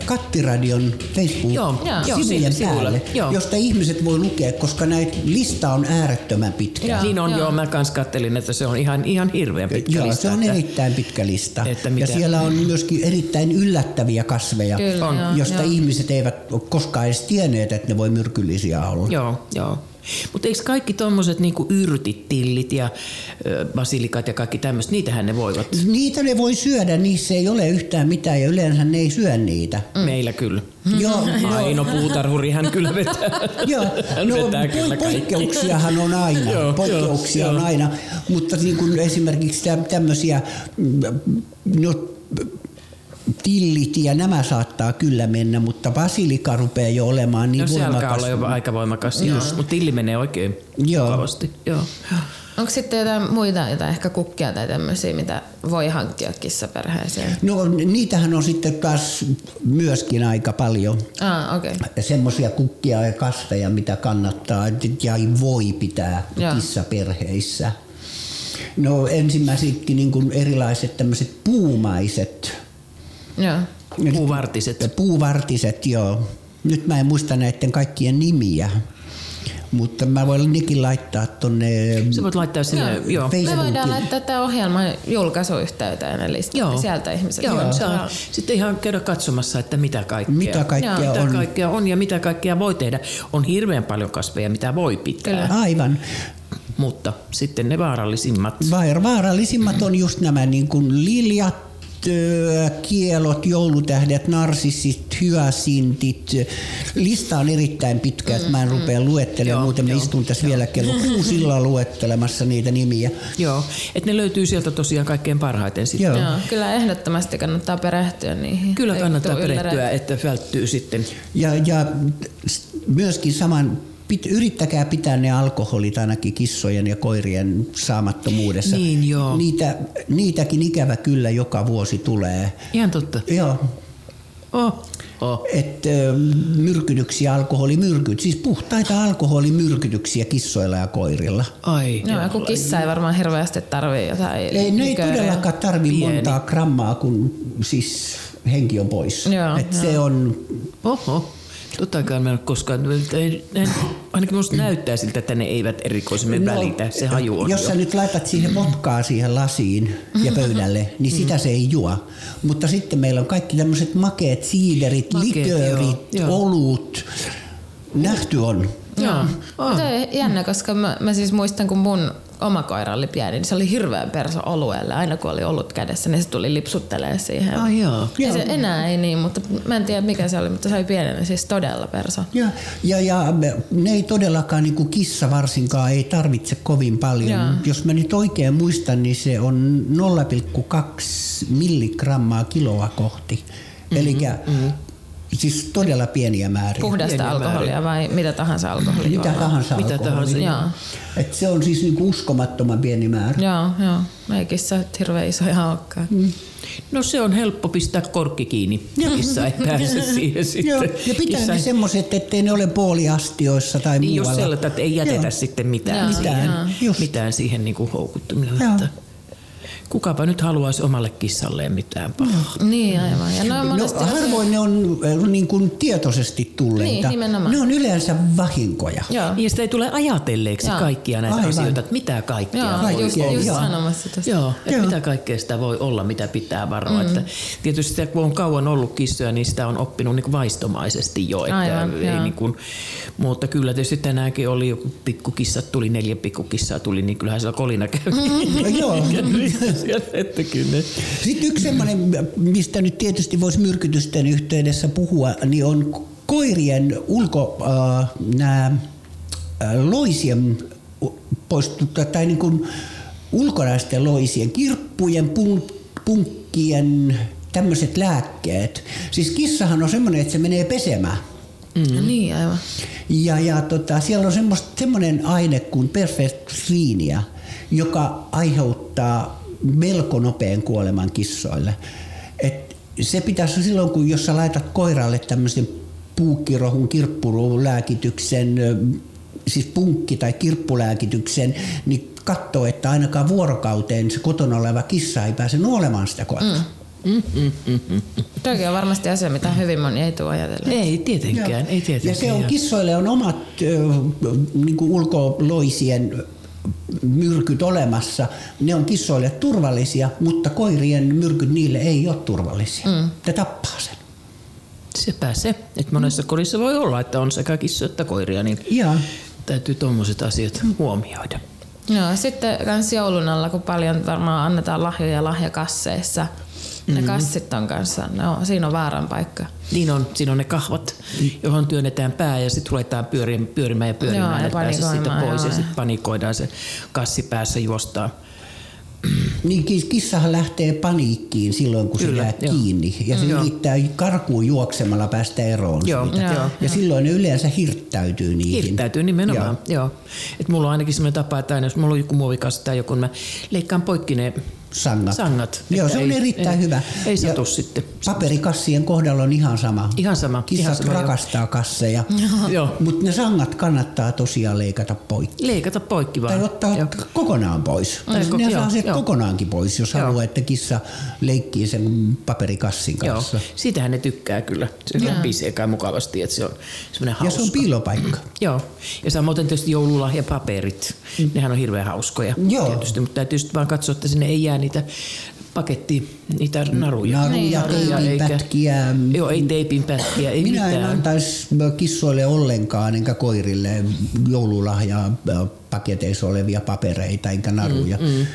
Kattiradion Joo, joo, Facebook-sivujen päälle, joo. josta ihmiset voi lukea, koska näitä lista on äärettömän pitkä. Joo, Niin on, joo. joo. Mä kans kattelin, että se on ihan, ihan hirveän pitkä Joo, lista. se on että- erittäin pitkä lista. Että ja siellä on myöskin erittäin yllättäviä kasveja, Kyllä, On. josta joo. ihmiset eivät ole koskaan edes tienneet, että ne voi myrkyllisiä olla. Joo, joo. Mutta eikö kaikki tuommoiset niinku yrtit, tillit ja ö, basilikat ja kaikki tämmöiset, niitähän ne voivat. Niitä ne voi syödä, niissä ei ole yhtään mitään ja yleensä ne ei syö niitä. Mm. Meillä kyllä. Joo, Aino puutarhuri, hän kyllä vetää. Joo, Hän no vetää kyllä po- kaikki. poikkeuksiahan on aina, Joo, poikkeuksia joo, on aina, mutta niin kuin esimerkiksi tä- tämmöisiä, mm, no, tillit ja nämä saattaa kyllä mennä, mutta basilika rupeaa jo olemaan niin No se alkaa voimakas. olla jo aika voimakas, mutta tilli menee oikein Joo. mukavasti. Joo. Onko sitten jotain muita, jotain ehkä kukkia tai tämmöisiä, mitä voi hankkia kissaperheeseen? No niitähän on sitten taas myöskin aika paljon. Ah, okei. Okay. Semmoisia kukkia ja kasveja, mitä kannattaa ja voi pitää Joo. kissaperheissä. No ensimmäiseksi niin kuin erilaiset tämmöiset puumaiset, Joo. Puuvartiset. puuvartiset, joo. Nyt mä en muista näiden kaikkien nimiä, mutta mä voin nekin laittaa tonne Sä voit laittaa sinne, joo. joo. Me voidaan laittaa tämä ohjelman julkaisuyhteyteen, eli Joo. joo. sieltä ihmiset Joo, voi- saa sitten ihan käydä katsomassa, että mitä kaikkea, Mitä kaikkea mitä on. kaikkea on ja mitä kaikkea voi tehdä. On hirveän paljon kasveja, mitä voi pitää, Kyllä. Aivan. mutta sitten ne vaarallisimmat. Vaar- Vaarallisimmat on just nämä niin kuin liljat, kielot, joulutähdet, narsissit, hyasintit. Lista on erittäin pitkä, että mä en rupea luettelemaan, Joo, muuten mä istun tässä vielä kello kuusilla luettelemassa niitä nimiä. Joo, että ne löytyy sieltä tosiaan kaikkein parhaiten sitten. Joo. Joo, kyllä ehdottomasti kannattaa perehtyä niihin. Kyllä kannattaa perehtyä, että välttyy sitten. Ja, ja myöskin saman, pit, yrittäkää pitää ne alkoholit ainakin kissojen ja koirien saamattomuudessa. Niin, joo. Niitä, niitäkin ikävä kyllä joka vuosi tulee. Ihan totta. Joo, Oh. Oh. että myrkytyksiä, alkoholimyrkyt, siis puhtaita alkoholimyrkytyksiä kissoilla ja koirilla. Ai. Joo, joku kissa ei varmaan hirveästi tarvii jotain Ei, ne ei todellakaan tarvi Pieni. montaa grammaa, kun siis henki on pois. Joo, Et joo. se on, Oho. Tottakaan mä en ole koskaan, ei- en- ainakin musta näyttää siltä, että ne eivät erikoisemmin no, välitä. Se haju on jos jo. sä nyt laitat siihen vodkaa siihen lasiin ja pöydälle, niin sitä se ei juo. Mutta sitten meillä on kaikki tämmöiset makeet siiderit, Makeet, liköörit, joo, joo. olut. Nähty on. Joo. Ah. Mutta on jännä, koska mä, mä siis muistan, kun mun oma koira oli pieni, niin se oli hirveän perso olueelle. Aina kun oli ollut kädessä, niin se tuli lipsuttelee siihen. Ai joo. Ei se enää ei niin, mutta mä en tiedä mikä se oli, mutta se oli pienenä siis todella perso. Ja, ja, ja ne ei todellakaan, niin kuin kissa varsinkaan, ei tarvitse kovin paljon. Joo. Jos mä nyt oikein muistan, niin se on 0,2 milligrammaa kiloa kohti. Mm-hmm, Eli mm-hmm. Siis todella pieniä määriä. Puhdasta Pieniä alkoholia vai mitä tahansa alkoholia? Mitä tahansa Mitä alkoholia. tahansa, Joo. Et se on siis niinku uskomattoman pieni määrä. Joo, joo. Ei kissa hirveän isoja olekaan. Mm. No se on helppo pistää korkki kiinni. Kissa ei pääse siihen sitten. Joo, ja pitää Kissa ne ei- semmoiset, ettei ne ole puoliastioissa tai Niin jos muualla. sellaista, että ei jätetä Joo. sitten mitään, Joo, siihen, joo. Mitään siihen niin kuin houkuttimille. Joo. Että kukapa nyt haluaisi omalle kissalleen mitään pahaa. Niin aivan. Ja noin No, monesti harvoin ne on äh, niin kuin tietoisesti tulleita. Niin, nimenomaan. ne on yleensä vahinkoja. Joo. Niin ja sitä ei tule ajatelleeksi Joo. kaikkia näitä Aivan. asioita, että mitä kaikkea Joo, voi just, Oikein, just joo. sanomassa tästä. Joo, että Joo. mitä kaikkea sitä voi olla, mitä pitää varoa. Mm. Että tietysti sitä, kun on kauan ollut kissoja, niin sitä on oppinut niin kuin vaistomaisesti jo. Että Aivan, ei niin kuin, mutta kyllä tietysti tänäänkin oli joku pikkukissat, tuli neljä pikkukissaa tuli, niin kyllähän siellä kolina käy. No, joo. Kyllä ne- Sitten yksi semmoinen, mistä nyt tietysti voisi myrkytysten yhteydessä puhua, niin on koirien ulko, äh, nämä äh, loisien poistutta, tai niin kuin ulkonaisten loisien, kirppujen, pun, punkkien, tämmöiset lääkkeet. Siis kissahan on semmoinen, että se menee pesemään. Mm. Niin aivan. Ja, ja tota, siellä on semmoista- semmoinen aine kuin perfestriinia, joka aiheuttaa melko nopean kuoleman kissoille. Et se pitäisi silloin, kun jos sä laitat koiralle tämmöisen puukkirohun kirppurulääkityksen, ö, siis punkki- tai kirppulääkityksen, niin katsoa, että ainakaan vuorokauteen se kotona oleva kissa ei pääse nuolemaan sitä koiraa. Mm. Toki on varmasti asia, mitä hyvin moni ei tule ajatella. Ei tietenkään, ei tietenkään. Ja se on, kissoille on omat ö, niin ulkoloisien myrkyt olemassa. Ne on kissoille turvallisia, mutta koirien myrkyt niille ei ole turvallisia. Mm. Ne tappaa sen. Sepä se, että monessa kodissa voi olla, että on sekä kissa että koiria, niin Ja. täytyy tuommoiset asiat huomioida. Joo, sitten kans joulun alla, kun paljon varmaan annetaan lahjoja lahjakasseissa. Ne Mm-hmm. kassit on kanssa, no, siinä on vaaran paikka. Niin on, siinä on ne kahvat, johon työnnetään pää ja sitten ruvetaan pyörimään, pyörimään ja pyörimään, Joo, ja että pääsee siitä panikoimaan, pois ja joo. sitten panikoidaan se kassi päässä juostaa. Niin kis- kissahan lähtee paniikkiin silloin, kun Kyllä, se jää joo. kiinni. Ja se Joo. yrittää karkuun juoksemalla päästä eroon Joo, siitä. joo, Ja joo. silloin ne yleensä hirttäytyy niihin. Hirttäytyy nimenomaan, joo. joo. Et mulla on ainakin sellainen tapa, että aina jos mulla on joku muovikassi tai joku, niin mä leikkaan poikki ne Sangat. sangat. Joo, se on ei- erittäin ei, hyvä. Ei satu Ja sitten. Paperikassien kohdalla on ihan sama. Ihan sama, Kissat ihan sama, joo. rakastaa kasseja. Joo. Mutta ne sangat kannattaa tosiaan leikata poikki. Leikata poikki vaan. Tai ottaa Joo. kokonaan pois. Tai ko- ne joo, saa sieltä joo. kokonaankin pois, jos Joo. haluaa, että kissa leikkii sen paperikassin Joo, kanssa. sitähän ne tykkää kyllä. Se pisee kai mukavasti, että se on semmoinen Ja hauska. se on piilopaikka. Joo, ja samoin tietysti joululahjapaperit. Nehän on hirveän hauskoja Joo. tietysti, mutta täytyy sitten vaan katsoa, että sinne ei jää niitä paketti, niitä naruja. Naruja, teipinpätkiä. Joo, ei teipin pätkiä, ei Minä en mitään. antaisi kissoille ollenkaan, enkä koirille joululahjaa paketeissa olevia papereita enkä naruja. Mm,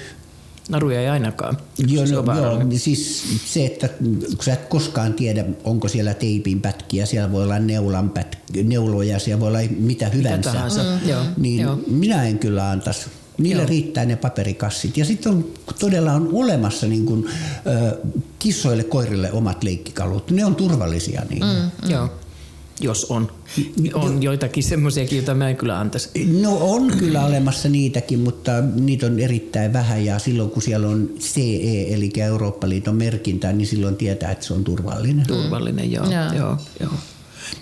Naruja ei ainakaan. Joo, se no, joo, niin siis se, että kun sä et koskaan tiedä, onko siellä teipin pätkiä, siellä voi olla neulan pät, neuloja, siellä voi olla mitä hyvänsä. tahansa, mm. joo, Niin joo. minä en kyllä antaisi. Niille Joo. riittää ne paperikassit. Ja sitten on, todella on olemassa niin kuin, ö, kissoille, koirille omat leikkikalut. Ne on turvallisia niin. Mm. Joo, jos on. On joitakin semmoisiakin, joita mä en kyllä antaisi. No on kyllä olemassa niitäkin, mutta niitä on erittäin vähän ja silloin kun siellä on CE eli Eurooppa-liiton merkintä, niin silloin tietää, että se on turvallinen. Turvallinen, joo. Joo. joo, joo.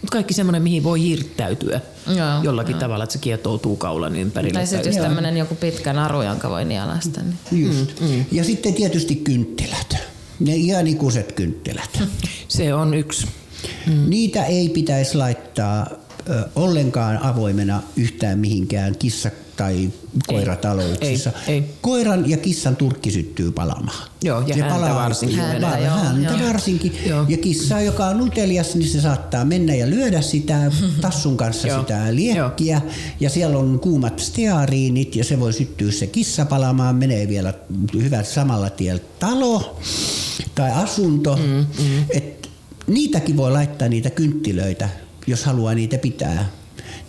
Mutta kaikki semmoinen, mihin voi hirttäytyä Joo, jollakin tavalla, että se kietoutuu kaulan ympärille. Tai sitten jos tämmöinen joku pitkä naru, jonka voi nielasta. Niin. Just. Mm, Ja sitten tietysti kynttilät. Ne ihan ikuiset kynttilät. Se on yksi. Mm. Niitä ei pitäisi laittaa ö, ollenkaan avoimena yhtään mihinkään kissa- tai koiratalouksissa. Ei, ei. Koiran ja kissan turkki syttyy palamaan. Joo, ja Se häntä palaa- varsinkin Häntä, Häntä, joo, häntä joo. varsinkin. Joo. Ja kissa, joka on utelias, niin se saattaa mennä ja lyödä sitä tassun kanssa sitä liekkiä. Ja siellä on kuumat steariinit ja se voi syttyä se kissa palamaan. Menee vielä hyvät samalla tiellä talo tai asunto. Mm, mm. Et niitäkin voi laittaa niitä kynttilöitä, jos haluaa niitä pitää.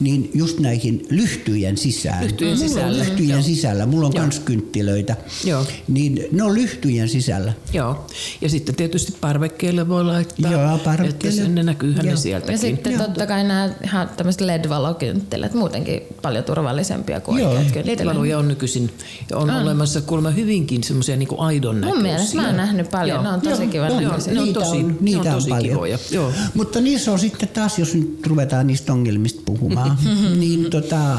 Niin just näihin lyhtyjen sisään. Lyhtyjen Mulla sisällä, On lyhtyjen joo. sisällä. Mulla on Joo. kans kynttilöitä. Joo. Niin ne on lyhtyjen sisällä. Joo. Ja sitten tietysti parvekkeelle voi laittaa. Joo, parvekkeelle. Että ne näkyyhän ne Joo. sieltäkin. Ja sitten totta kai nämä ihan tämmöiset LED-valokynttilät, muutenkin paljon turvallisempia kuin Joo. oikeat LED kynttilät. valoja on nykyisin. Ja on olemassa kuulemma hyvinkin semmoisia niin aidon näköisiä. Mun mielestä mä oon nähnyt paljon, Joo. ne on tosi kivan joo, näköisiä. ne on Niitä tosi, on- ne niitä on on tosi paljon. kivoja. Joo. Mutta niissä on sitten taas, jos nyt ruvetaan niistä ongelmista puhumaan, niin tota,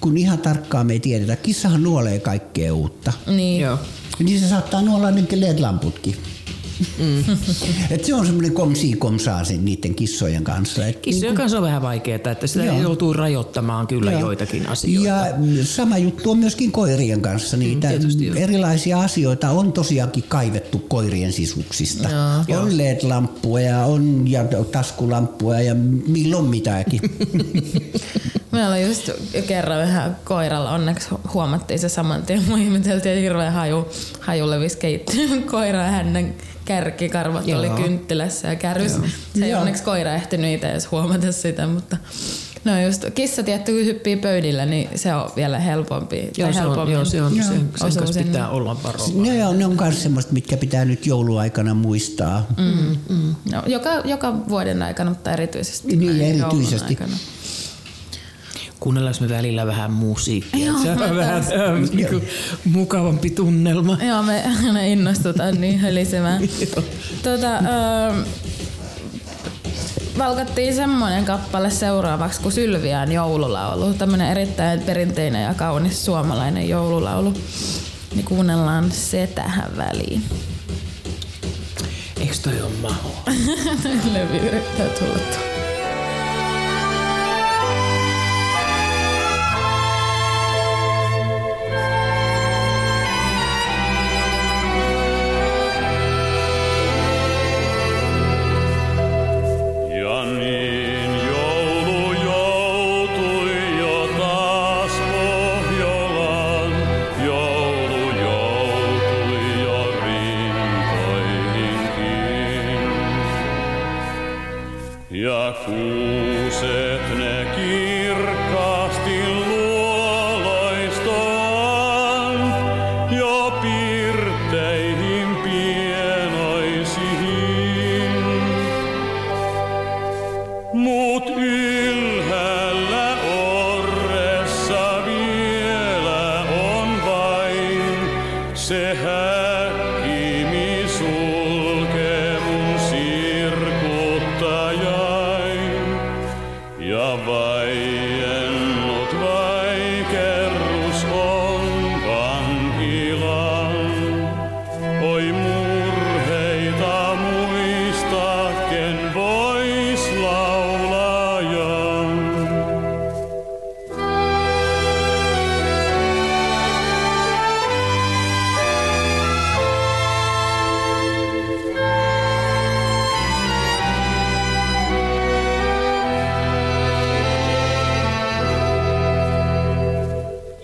kun ihan tarkkaan me ei tiedetä, kissahan nuolee kaikkea uutta. Niin. Joo. Niin se saattaa nuolla niin LED-lamputkin. Mm. Et se on semmoinen komsi komsaa sen niiden kissojen kanssa. Et Kissojen kanssa on vähän vaikeaa, että sitä Joo. joutuu rajoittamaan kyllä Joo. joitakin asioita. Ja sama juttu on myöskin koirien kanssa. Niitä tietysti joo. erilaisia asioita on tosiaankin kaivettu koirien sisuksista. On LED-lamppuja on ja taskulamppuja ja milloin mitäkin. Meillä oli just kerran vähän koiralla, onneksi huomattiin se saman tien. Mua ihmeteltiin, että hirveä haju, haju levisi koira ja hänen kärkikarvat Joo. oli kynttilässä ja kärrys. Se ei Joo. onneksi koira ehtinyt itse edes huomata sitä, mutta no just kissa tietty kun hyppii pöydillä, niin se on vielä helpompi. Joo, se on, joo, se on, sen, sen osuu kanssa pitää olla varovainen. Ne on, ne on myös semmoista, mitkä pitää nyt jouluaikana muistaa. Mm. No, joka, joka vuoden aikana, mutta erityisesti. Niin, erityisesti. aikana. Kuunnellaan me välillä vähän musiikkia. Se on vähän äh, niin kuin, mukavampi tunnelma. Joo, me aina innostutaan niin hölisemään. Tota, öö, valkattiin semmoinen kappale seuraavaksi kuin Sylviään joululaulu. Tämmöinen erittäin perinteinen ja kaunis suomalainen joululaulu. Niin kuunnellaan se tähän väliin. Eikö toi ole maho? Levy yrittää tulla.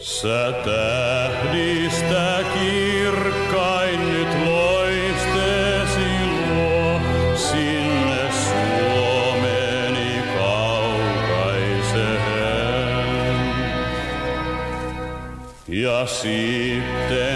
Sä tähdistä kirkkain nyt loistesi luo sinne Suomeni kaukaiseen. Ja sitten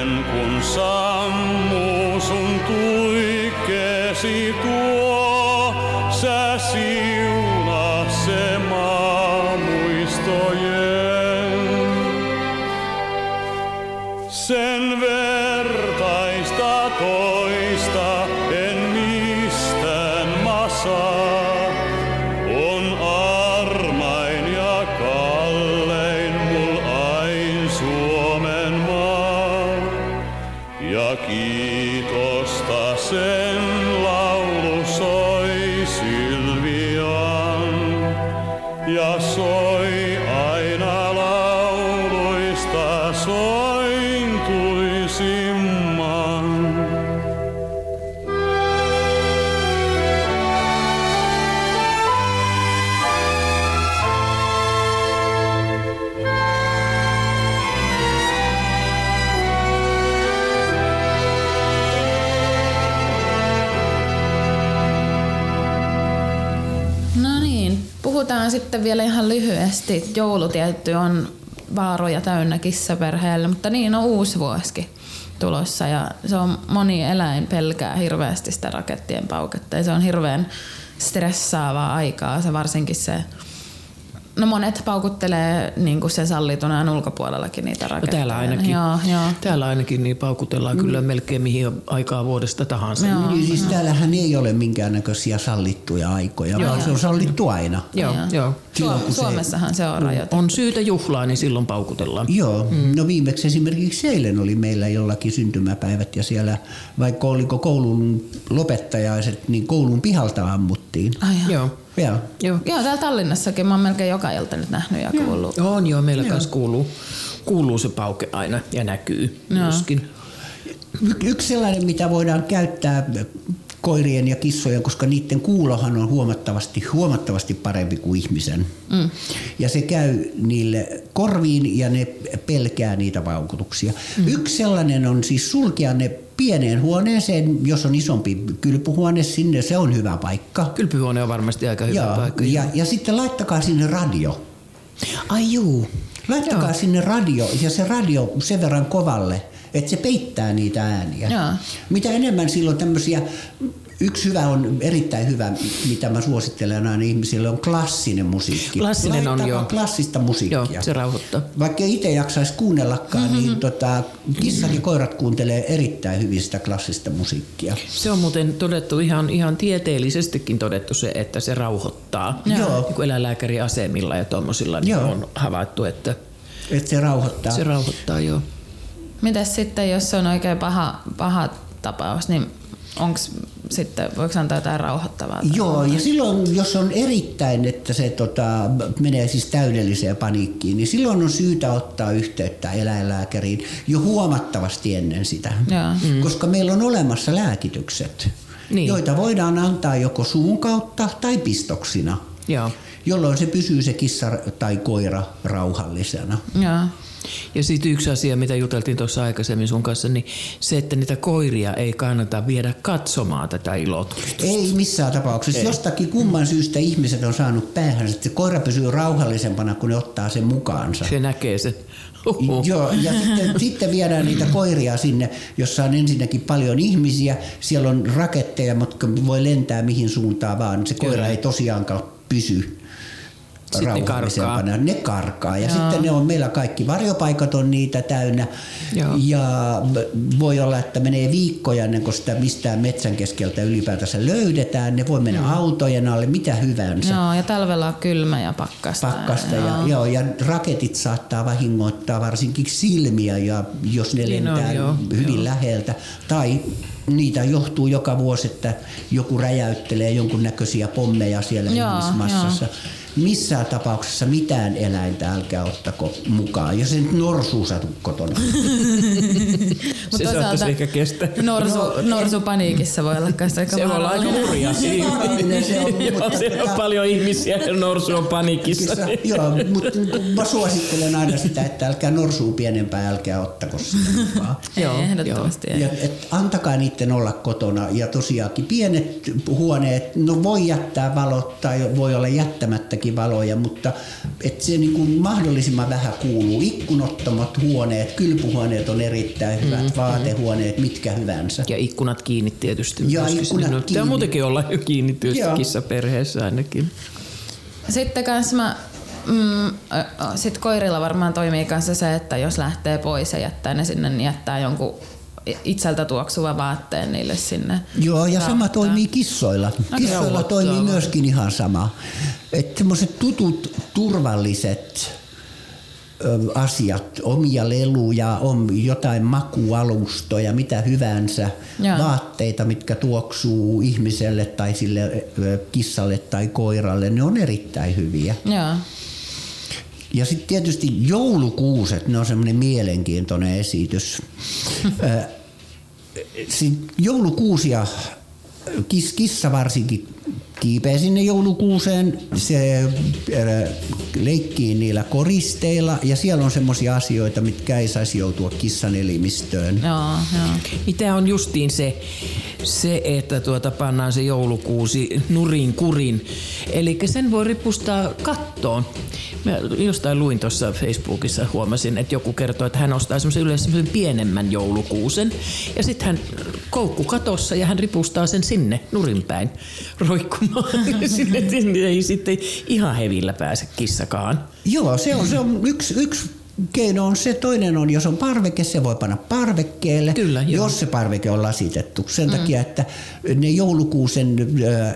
Joulu tietty on vaaroja täynnä kissaperheelle, mutta niin on uusi vuosikin tulossa ja se on moni eläin pelkää hirveästi sitä rakettien pauketta ja se on hirveän stressaavaa aikaa, se varsinkin se No monet paukuttelee niin kuin sen sallitun ulkopuolellakin niitä No raketteja. täällä ainakin. Joo, joo. Täällä ainakin niin paukutellaan mm. kyllä melkein mihin aikaa vuodesta tahansa. Joo. Niin siis täällähän ei ole minkäännäköisiä sallittuja aikoja, vaan se on sallittu aina. Joo, Joo. joo. Suom- Suomessahan se on rajoitettu. On syytä juhlaa, niin silloin paukutellaan. Joo, mm. no viimeksi esimerkiksi eilen oli meillä jollakin syntymäpäivät ja siellä, vaikka oliko koulun lopettajaiset, niin koulun pihalta ammuttiin. Ai joo. Joo. Joo. Joo. Joo, täällä Tallinnassakin mä oon melkein joka ilta nyt nähnyt ja kuullut. On joo, meillä kanssa kuuluu, kuuluu se pauke aina ja näkyy Joo. myöskin. Y- Yksi sellainen, mitä voidaan käyttää koirien ja kissojen, koska niiden kuulohan on huomattavasti, huomattavasti parempi kuin ihmisen. Mm. Ja se käy niille korviin ja ne pelkää niitä vaukutuksia. Mm. Yksi sellainen on siis sulkea ne pieneen huoneeseen, jos on isompi kylpyhuone sinne, se on hyvä paikka. Kylpyhuone on varmasti aika hyvä Joo, paikka. ja, ja sitten laittakaa sinne radio. Ai juu. Laittakaa Joo. sinne radio ja se radio sen verran kovalle, että se peittää niitä ääniä. Joo. Mitä enemmän silloin tämmöisiä Yksi hyvä on erittäin hyvä, mitä mä suosittelen aina ihmisille, on klassinen musiikki. Klassinen on, joo. klassista musiikkia. Joo, se rauhoittaa. Vaikka itse jaksaisi kuunnellakaan, mm-hmm. niin tota, kissat ja koirat kuuntelee erittäin hyvin sitä klassista musiikkia. Se on muuten todettu ihan, ihan tieteellisestikin todettu se, että se rauhoittaa. Joo. Niin eläinlääkäriasemilla ja tuommoisilla niin on havaittu, että Että se rauhoittaa. se rauhoittaa joo. Mitäs sitten, jos se on oikein paha, paha tapaus, niin onks sitten, voiko antaa jotain rauhoittavaa? Joo, ja silloin, jos on erittäin, että se tota, menee siis täydelliseen paniikkiin, niin silloin on syytä ottaa yhteyttä eläinlääkäriin jo huomattavasti ennen sitä. Joo. Mm. Koska meillä on olemassa lääkitykset, Niin. joita voidaan antaa joko suun kautta tai pistoksina, Joo. jolloin se pysyy se kissa tai koira rauhallisena. Joo. Ja sitten yksi asia, mitä juteltiin tuossa aikaisemmin sun kanssa, niin se, että niitä koiria ei kannata viedä katsomaan tätä ilotusta. Ei missään tapauksessa. Ei. Jostakin kumman syystä ihmiset on saanut päähän, että se koira pysyy rauhallisempana, kun ne ottaa sen mukaansa. Se näkee sen. Joo, ja sitten, sitten viedään niitä koiria sinne, jossa on ensinnäkin paljon ihmisiä. Siellä on raketteja, jotka voi lentää mihin suuntaan vaan. Se koira Kyllä. ei tosiaankaan pysy Sitten ne rauhallisempana. Ne karkaa. Ja sitten ne on meillä kaikki varjopaikat on niitä täynnä. Joo. Ja voi olla, että menee viikkoja ennen kuin sitä mistään metsän keskeltä ylipäätänsä löydetään. Ne voi mennä autojen alle, mitä hyvänsä Joo, ja talvella on kylmä ja pakkasta. pakkasta ja, joo, ja raketit saattaa vahingoittaa varsinkin silmiä, ja jos ne Niin on, lentää joo, hyvin joo. läheltä. Tai niitä johtuu joka vuosi, että joku räjäyttelee jonkunnäköisiä pommeja siellä Joo, ihmismassassa. Missään tapauksessa mitään eläintä älkää ottako mukaan, jos ei nyt norsuu satu kotona. Se saattaisi ehkä kestää. Norsu, norsu paniikissa voi olla kanssa aika Se voi olla aika hurja siinä. Vaarallinen se on, Joo, on paljon ihmisiä ja norsu on panikissa. Kissa, joo, mutta mä suosittelen aina sitä, että älkää norsuu pienempää, älkää ottako sitä mukaan. Ei, Joo, ehdottomasti ei. Ja, et antakaa niiden olla kotona ja tosiaankin pienet huoneet, no voi jättää valot tai voi olla jättämättäkin valoja, mutta et se niin kuin mahdollisimman vähän kuuluu. Ikkunottomat huoneet, kylpyhuoneet on erittäin hyvät, mm, vaatehuoneet, mitkä hyvänsä. Ja ikkunat kiinni tietysti. Ja myöskin. ikkunat Pitää kiinni. muutenkin olla jo kiinni tietysti Joo. kissaperheessä ainakin. Sitten kans mä, mm, sit koirilla varmaan toimii kanssa se, että jos lähtee pois ja jättää ne sinne, niin jättää jonkun itseltä tuoksuva vaatteen niille sinne. Joo, ja sama Rauhoittaa. toimii kissoilla. Kissoilla rauhoittaa toimii myöskin ihan sama. Että semmoiset tutut, turvalliset asiat, omia leluja, om, jotain makualustoja, mitä hyvänsä, Joo. vaatteita, mitkä tuoksuu ihmiselle tai sille kissalle tai koiralle, ne on erittäin hyviä. Joo. Ja sitten tietysti joulukuuset, ne on semmoinen mielenkiintoinen esitys. Joulukuusia, kis, kissa varsinkin kiipee sinne joulukuuseen, se leikkii niillä koristeilla ja siellä on semmoisia asioita, mitkä ei saisi joutua kissan elimistöön. Joo, joo. Mitä on justiin se, se että tuota pannaan se joulukuusi nurin kurin. Eli sen voi ripustaa kattoon. Mä jostain luin tuossa Facebookissa, huomasin, että joku kertoi, että hän ostaa semmoisen yleensä semmoisen pienemmän joulukuusen. Ja sitten hän koukku katossa ja hän ripustaa sen sinne nurinpäin roikkumaan. Sinne ei sitten ihan hevillä pääse kissakaan. Joo, se on, se on yksi, yksi keino on se, toinen on, jos on parveke, se voi panna parvekkeelle, Kyllä, joo. jos se parveke on lasitettu. Sen mm. takia, että ne joulukuusen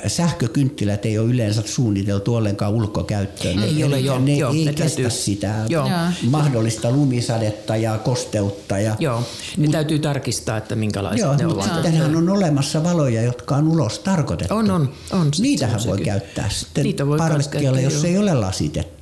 ö, sähkökynttilät ei ole yleensä suunniteltu ollenkaan ulkokäyttöön. Ei ne, ole, joo, ne joo, ei ne kestä täytyy- sitä Joo. Mahdollista lumisadetta ja kosteutta. Ja, Joo, ne täytyy tarkistaa, että minkälaiset Joo, ne ovat. sittenhän on olemassa valoja, jotka on ulos tarkoitettu. On, on, on. Niitähän voi käyttää sitten Niitä voi parvekkeella, jos ei ole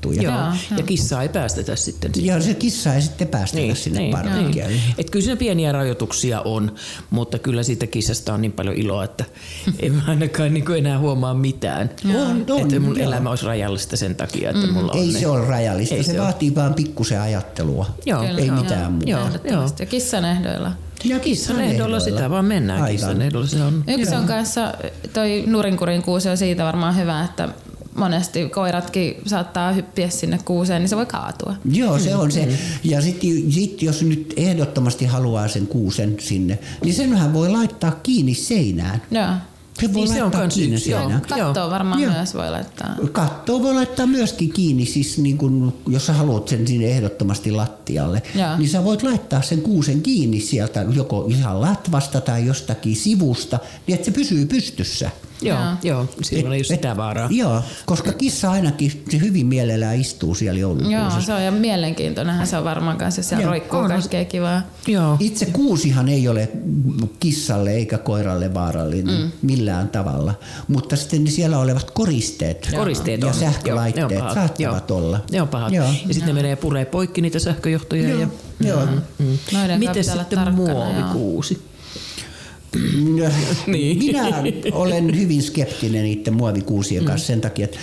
lasitettuja. Joo, Joo, ja kissaa ei päästetä sitten. Ja se kissa ei sitten päästetä niin, sinne niin, parvekkeelle. niin. Et kyllä siinä pieniä rajoituksia on, mutta kyllä siitä kissasta on niin paljon iloa, että en mä ainakaan niin enää huomaa mitään. On, on, että mun joo. elämä olisi rajallista sen takia, että mulla on Ei ne. se ole rajallista, Ei se, se vaatii vaan pikkusen ajattelua. Joo, Kyllä, Ei joo. mitään muuta. Joo, joo. Ja kissan ehdoilla. Ja Kissan ehdolla sitä vaan mennään. Kissan ehdolla se on. Yksi on kanssa, toi nurinkurin kuusi on siitä varmaan hyvä, että monesti koiratkin saattaa hyppiä sinne kuuseen, niin se voi kaatua. Joo, se on se. Ja sitten sit, jos nyt ehdottomasti haluaa sen kuusen sinne, niin senhän voi laittaa kiinni seinään. Joo. Se voi Niin se on laittaa kiinni yksi, joo. seinään. Kattoa varmaan Joo. myös voi laittaa. Kattoa voi laittaa myöskin kiinni, siis niin kun, jos sä haluat sen sinne ehdottomasti lattialle, Jaa. niin sä voit laittaa sen kuusen kiinni sieltä joko ihan latvasta tai jostakin sivusta, niin että se pysyy pystyssä. Joo, Joo. joo. silloin ei ole sitä vaaraa. Joo, koska kissa ainakin se hyvin mielellään istuu siellä Joo, joulukuusessa. se on ja mielenkiintoinenhan se on varmaan kanssa, Joo, roikkuu on. kaikkea kivaa. Joo. Itse kuusihan ei ole kissalle eikä koiralle vaarallinen mm. millään tavalla, mutta sitten siellä olevat koristeet, Koristeet ja on. sähkölaitteet Joo, ne on pahat. saattavat Joo. olla. Ne on pahat. Joo. Ja sitten ne menee puree poikki niitä sähköjohtoja. Joo, Ja, joo. mm. Noiden Miten pitää olla sitten tarkkana, muovikuusi? Niin. Minä olen hyvin skeptinen niiden muovikuusien kanssa sen takia, että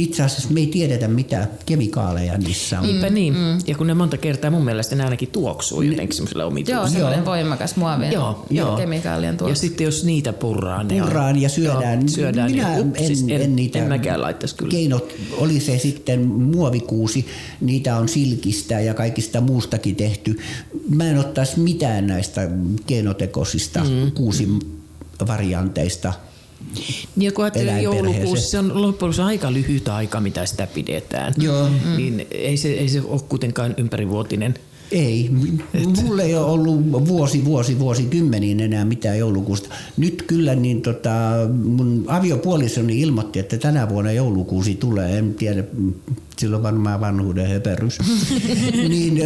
itse asiassa me ei tiedetä mitä kemikaaleja niissä on. Niinpä niin. Ja kun ne monta kertaa mun mielestä ne ainakin tuoksuu jotenkin semmoisella Joo, omituisella. semmoinen voimakas muovien Joo, ja joo. kemikaalien Ja tuoksu. sitten jos niitä purraan, ne Purraan on, ja syödään. Joo, syödään Minä niin, upsis, en, en, en, niitä en mäkään laittaisi kyllä. keinot, oli se sitten muovikuusi, niitä on silkistä ja kaikista muustakin tehty. Mä en ottaisi mitään näistä keinotekosista mm. kuusivarianteista. Niin ja kun ajattelee joulukuusi, se on loppujen lopuksi aika lyhyt aika, mitä sitä pidetään. Joo. Niin ei se, ei se ole kuitenkaan ympärivuotinen. Ei, mulla ei ole ollut vuosi, vuosi, vuosi kymmeniin enää mitään joulukuusta. Nyt kyllä niin tota, mun aviopuolisoni ilmoitti, että tänä vuonna joulukuusi tulee. En tiedä, silloin varmaan vanhuuden höperys. niin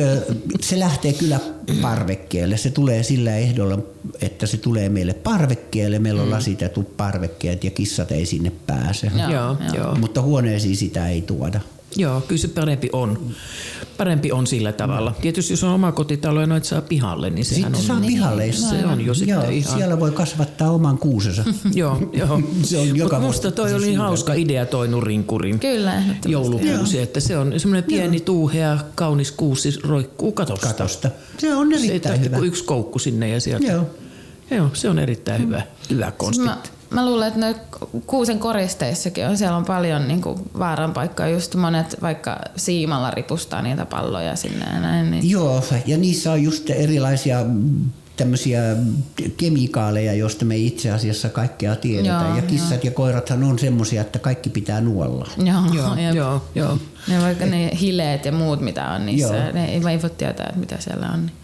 se lähtee kyllä parvekkeelle. Se tulee sillä ehdolla, että se tulee meille parvekkeelle. Meillä on lasitetut parvekkeet ja kissat ei sinne pääse. Joo, joo, joo. joo. Mutta huoneisiin sitä ei tuoda. Joo, kyllä se parempi on. Parempi on sillä tavalla. Tietysti jos on oma kotitalo ja noita saa pihalle, niin sehän Sitten saa on... pihalle. Se on jo sitten Joo, ihan... Siellä voi kasvattaa oman kuusensa. Joo, joo. Se on joka Mut vuosi musta toi se oli hauska idea toi nurinkurin Kyllä, joulukuusi, että se on semmoinen pieni tuuhea, kaunis kuusi roikkuu katosta. katosta. Se on Se erittäin tarvitse hyvä. yksi koukku sinne ja sieltä. Joo. Joo, se on erittäin hyvä, hyvä konsepti. Mä, mä luulen, että kuusen koristeissakin on, siellä on paljon niin kuin vaaran paikkaa. Just monet vaikka siimalla ripustaa niitä palloja sinne ja näin. Niin. Joo, ja niissä on just erilaisia tämmöisiä kemikaaleja, joista me itse asiassa kaikkea tiedetä. Joo, ja kissat ja koirathan on semmoisia, että kaikki pitää nuolla. Joo, Joo, ja joo, joo. Ne vaikka ne hileet ja muut, mitä on niissä, Joo. ne ei, ei voi tietää, mitä siellä on. Niin.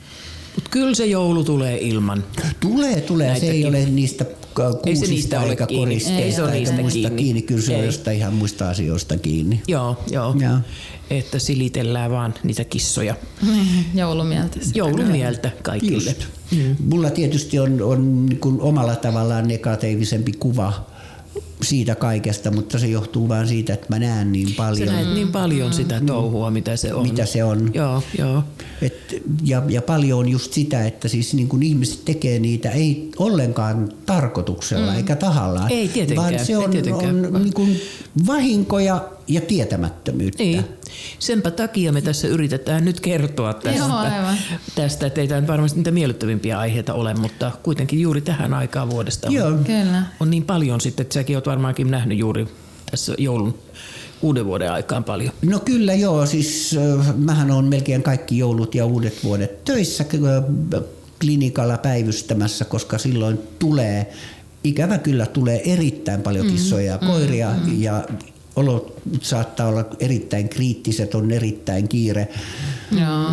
Mutta kyllä se joulu tulee ilman. Tulee, tulee. Se ei Näitäkin. ole niistä Ei se kuusista niistä ole eikä kiinni. koristeista Ei se ole niistä muista kiinni. kiinni. Kyllä se on Ei. jostain ihan muista asioista kiinni. Joo, joo. Joo. Että silitellään vaan niitä kissoja. Joulumieltä. Joulumieltä kaikille. Just. Mulla tietysti on, on niin omalla tavallaan negatiivisempi kuva siitä kaikesta, mutta se johtuu vain siitä, että mä näen niin Sä paljon. näet niin paljon sitä touhua, mitä se on. Mitä se on. Joo, joo. Et, ja, ja paljon on just sitä, että siis niin kuin ihmiset tekee niitä ei ollenkaan tarkoituksella mm. eikä tahallaan. Ei tietenkään, Vaan se ei on, tietenkään. on niin vahinkoja ja tietämättömyyttä. Niin. Senpä takia me tässä yritetään nyt kertoa tästä, Joo, aivan. tästä että ei tämä varmasti niitä miellyttävimpiä aiheita ole, mutta kuitenkin juuri tähän aikaan vuodesta on, Joo. Kyllä. on niin paljon sitten, että säkin oot varmaankin nähnyt juuri tässä joulun uuden vuoden aikaan paljon. No kyllä joo, siis äh, mähän on melkein kaikki joulut ja uudet vuodet töissä äh, klinikalla päivystämässä, koska silloin tulee, ikävä kyllä tulee erittäin paljon kissoja ja koiria ja olot saattaa olla erittäin kriittiset, on erittäin kiire. Joo.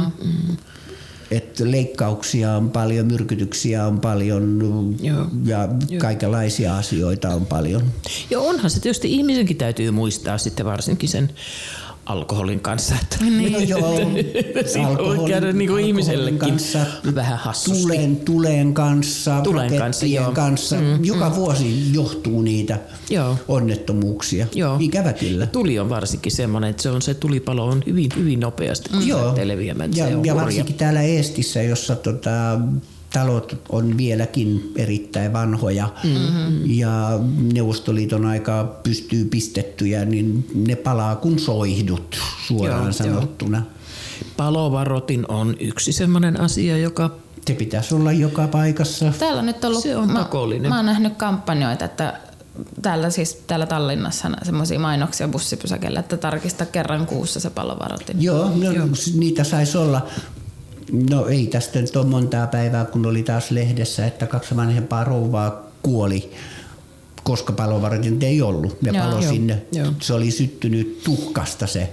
että leikkauksia on paljon, myrkytyksiä on paljon Joo. ja kaikenlaisia asioita on paljon. Joo, onhan se tietysti ihmisenkin täytyy muistaa sitten varsinkin sen alkoholin kanssa, että No joo, Siinä voi käydä niin kuin alkoholin ihmisellekin kanssa, vähän hassusti. Tulen, tulen kanssa, Tulen kanssa, joo. kanssa. Mm, Joka vuosi johtuu niitä Joo. onnettomuuksia. Joo. Ikävä kyllä. Tuli on varsinkin semmoinen, että se, on, se tulipalo on hyvin, hyvin nopeasti, kun se Joo. leviämään. Ja, ja varsinkin täällä Eestissä, jossa tota, talot on vieläkin erittäin vanhoja mm-hmm. ja Neuvostoliiton aikaa pystyy pistettyjä, niin ne palaa kuin soihdut suoraan Joo, sanottuna. Palovarotin on yksi semmoinen asia, joka Se pitäisi olla joka paikassa. Täällä on nyt ollut, Se on mä, pakollinen. mä oon nähnyt kampanjoita, että täällä siis täällä Tallinnassa semmoisia mainoksia bussipysäkellä, että tarkista kerran kuussa se palovarotin. Joo, no, niitä saisi olla. No ei tästä nyt ole montaa päivää, kun oli taas lehdessä, että kaksi vanhempaa rouvaa kuoli koska palovaroitinta ei ollut. Ne palo Joo, sinne. joo. Se oli syttynyt tuhkasta se.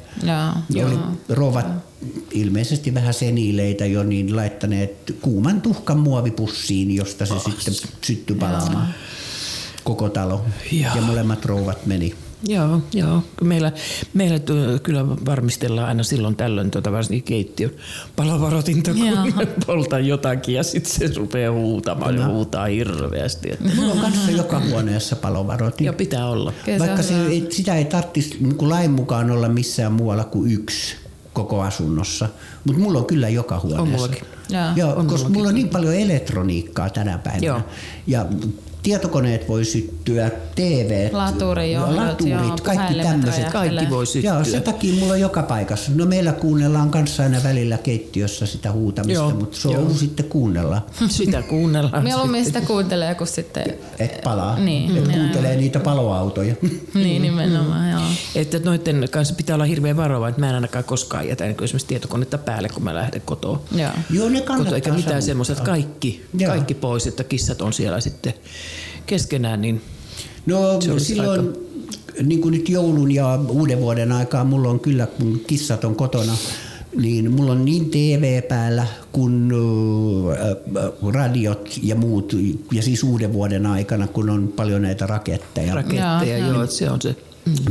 Joo. Oli rovat ilmeisesti vähän seniileitä jo, niin laittaneet kuuman tuhkan muovipussiin, josta se sitten syttyi palaamaan. Koko talo. Joo. Ja molemmat rouvat meni. Joo, joo. Meillä, meillä kyllä varmistellaan aina silloin tällöin, tuota, varsinkin keittiön palovaroitinta, kun Joo. poltan jotakin ja sitten se rupeaa huutamaan ja huutaa hirveästi. Että. Mulla on kanssa joka huoneessa palovaroitin. Ja pitää olla. Kyllä se Vaikka on se ei, sitä ei tarvitsisi niin lain mukaan olla missään muualla kuin yksi koko asunnossa. Mutta mulla on kyllä joka huoneessa. mullakin. Joo. Joo, On koska mullakin mulla on niin paljon elektroniikkaa tänä päivänä. Joo. Ja tietokoneet voi syttyä, TV, joo, laturit, kaikki tämmöiset. Kaikki voi syttyä. Joo, sen takia mulla on joka paikassa. No meillä kuunnellaan kanssa aina välillä keittiössä sitä huutamista, Joo, mutta se on sitten kuunnella. Sitä kuunnellaan. Mieluummin sitä kuuntelee, kun sitten... Et palaa. Niin, Et joo. kuuntelee niitä paloautoja. Niin, nimenomaan, joo. Että noiden kanssa pitää olla hirveän varovainen, että mä en ainakaan koskaan jätä niin esimerkiksi tietokonetta päälle, kun mä lähden kotoa. Joo. Joo, ne Kotoa, kannattaa eikä mitään semmoiset, kaikki, kaikki pois, että kissat on siellä sitten keskenään, niin No silloin, niin kuin nyt joulun ja uuden vuoden aikaa, mulla on kyllä, kun kissat on kotona, niin mulla on niin TV päällä kuin radiot ja muut, ja siis uuden vuoden aikana, kun on paljon näitä raketteja. raketteja, Joo, joo, että se on se.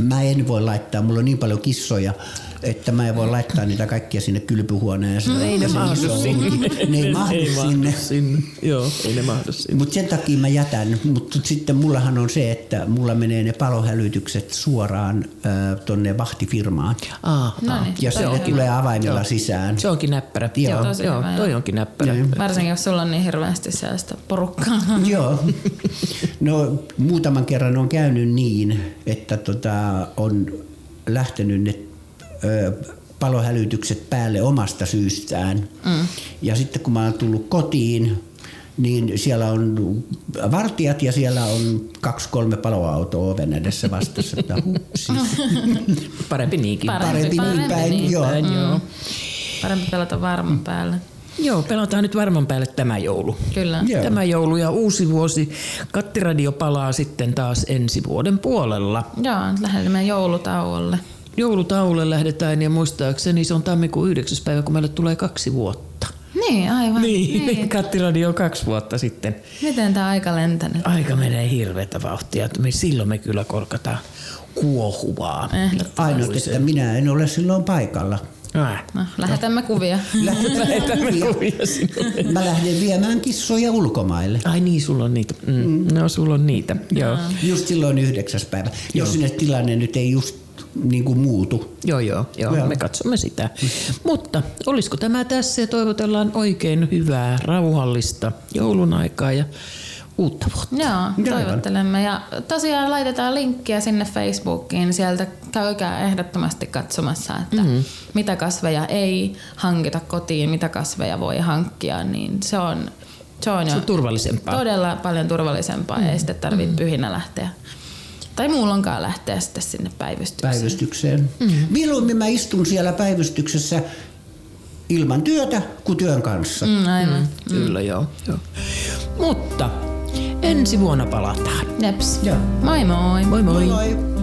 Mä en voi laittaa, mulla on niin paljon kissoja, että mä en voi laittaa niitä kaikkia sinne kylpyhuoneeseen. Ei ne Se mahdu sinne. Ne ei mahdu sinne. sinne. Joo, ei ne mahdu sinne. Mutta sen takia mä jätän. Mutta sitten mullahan on se, että mulla menee ne palohälytykset suoraan äh, tonne vahtifirmaan. Ah, No ah. niin. Ja se on hyvä. tulee avaimella Joo. sisään. Se onkin näppärä. Joo. Joo, Tosi joo hyvä, toi onkin näppärä. Niin. Varsinkin, jos sulla on niin hirveästi sellaista porukkaa. Joo. No muutaman kerran on käynyt niin, että tota, on lähtenyt ne palohälytykset päälle omasta syystään. Mm. Ja sitten kun mä oon tullut kotiin, niin siellä on vartijat ja siellä on kaksi-kolme paloautoa oven edessä vastassa. Että hupsi. Parempi niinkin. Parempi niin päin, niin joo. Päin, joo. Parempi pelata varman päälle. Joo, pelataan nyt varman päälle tämä joulu. Kyllä. Joo. Tämä joulu ja uusi vuosi. Kattiradio palaa sitten taas ensi vuoden puolella. Joo, lähdemme joulutauolle. Joulutauolle lähdetään ja muistaakseni se on tammikuun 9. päivä, kun meille tulee kaksi vuotta. Niin, aivan. Niin, niin. Kattiradio on kaksi vuotta sitten. Miten tämä aika lentänyt? Aika menee hirveätä vauhtia. että Me silloin me kyllä korkataan kuohuvaa. Ainut, että minä en ole silloin paikalla. Äh. No, lähetämme kuvia. Lähetämme kuvia sinulle. Mä lähden viemään kissoja ulkomaille. Ai niin, sulla on niitä. Mm. No, sulla on niitä. Joo. Just silloin yhdeksäs päivä. Jos sinne tilanne nyt ei just niin kuin muutu. Joo, joo, joo, Joo. me katsomme sitä. Mutta olisiko tämä tässä ja toivotellaan oikein hyvää, rauhallista joulun aikaa ja uutta vuotta. Joo, toivottelemme. Ja tosiaan laitetaan linkkiä sinne Facebookiin. Sieltä käykää ehdottomasti katsomassa, että mm-hmm. mitä kasveja ei hankita kotiin, mitä kasveja voi hankkia. Niin se on, se on, Se jo on turvallisempaa. todella paljon turvallisempaa mm. ei sitten tarvitse mm. pyhinä lähteä. Tai muulloinkaan lähteä sitten sinne päivystykseen. päivystykseen. Mm. Mieluummin mä istun siellä päivystyksessä ilman työtä kuin työn kanssa. Mm. Mm, aivan. Mm. Kyllä, joo, joo. Mutta ensi vuonna palataan. Jeps. Joo. Moi moi. Moi moi. Moi moi.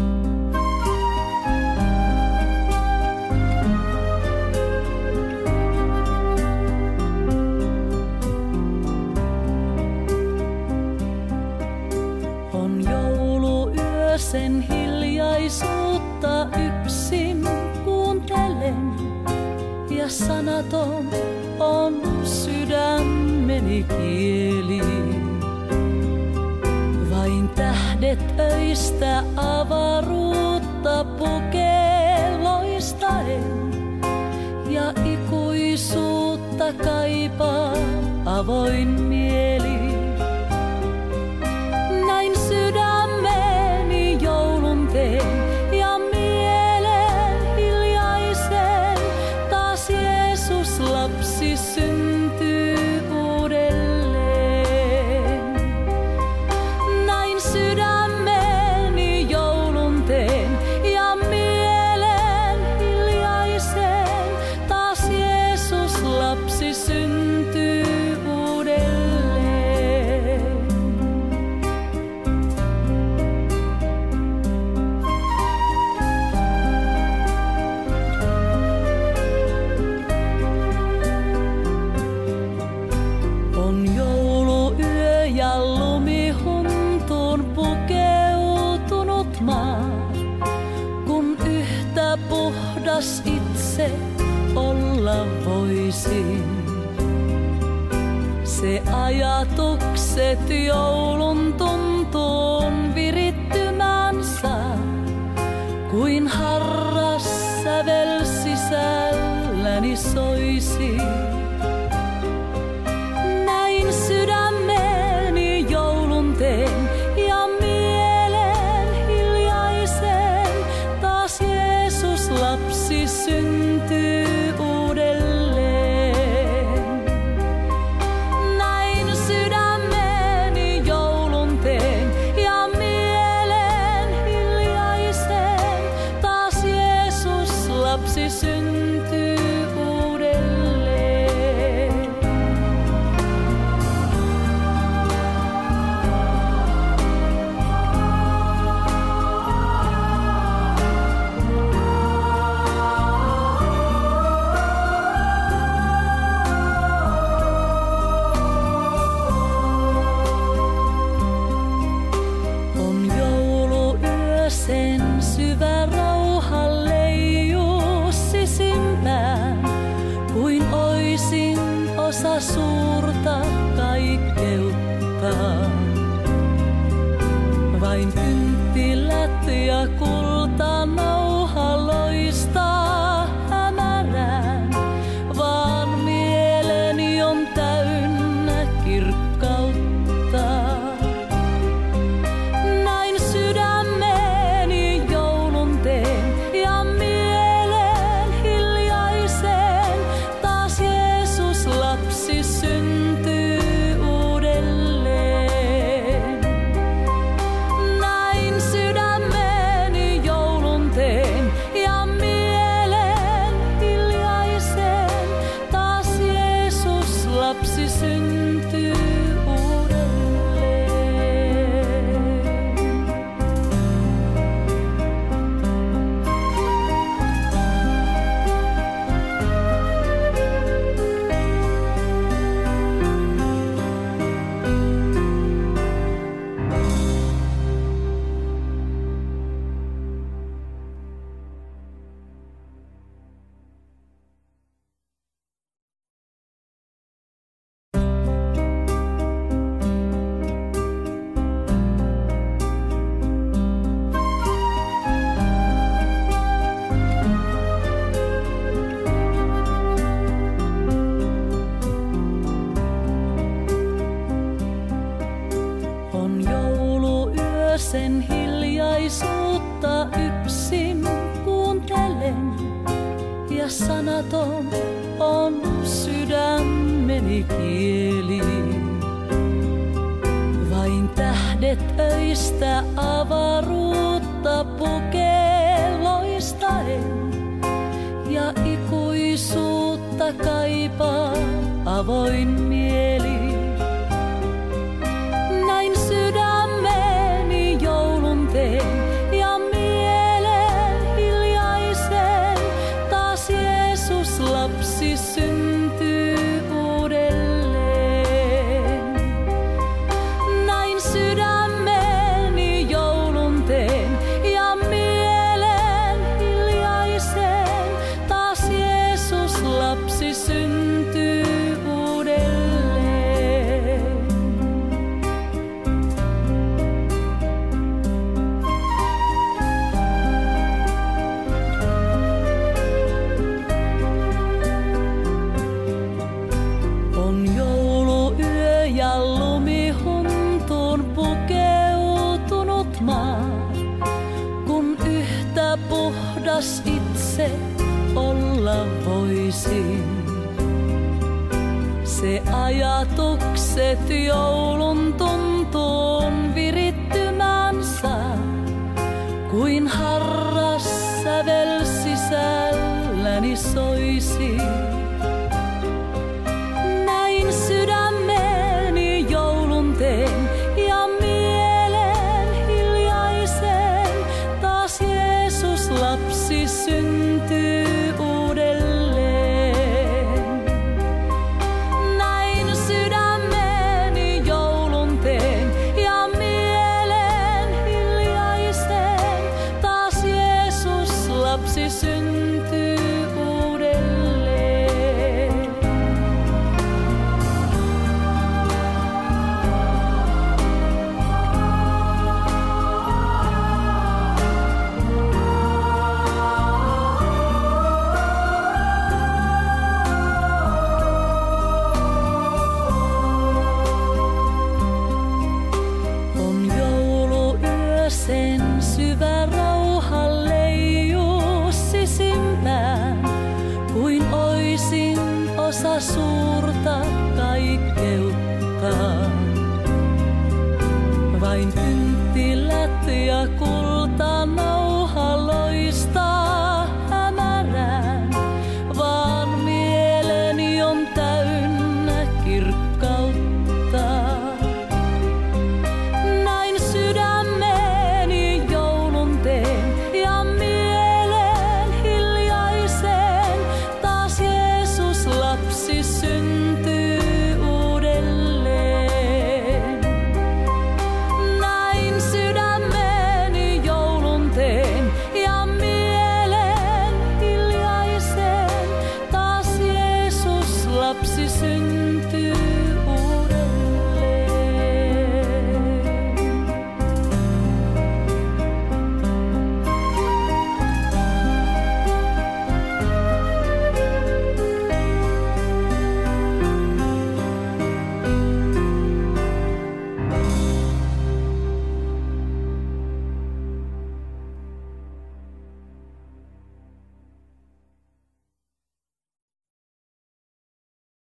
been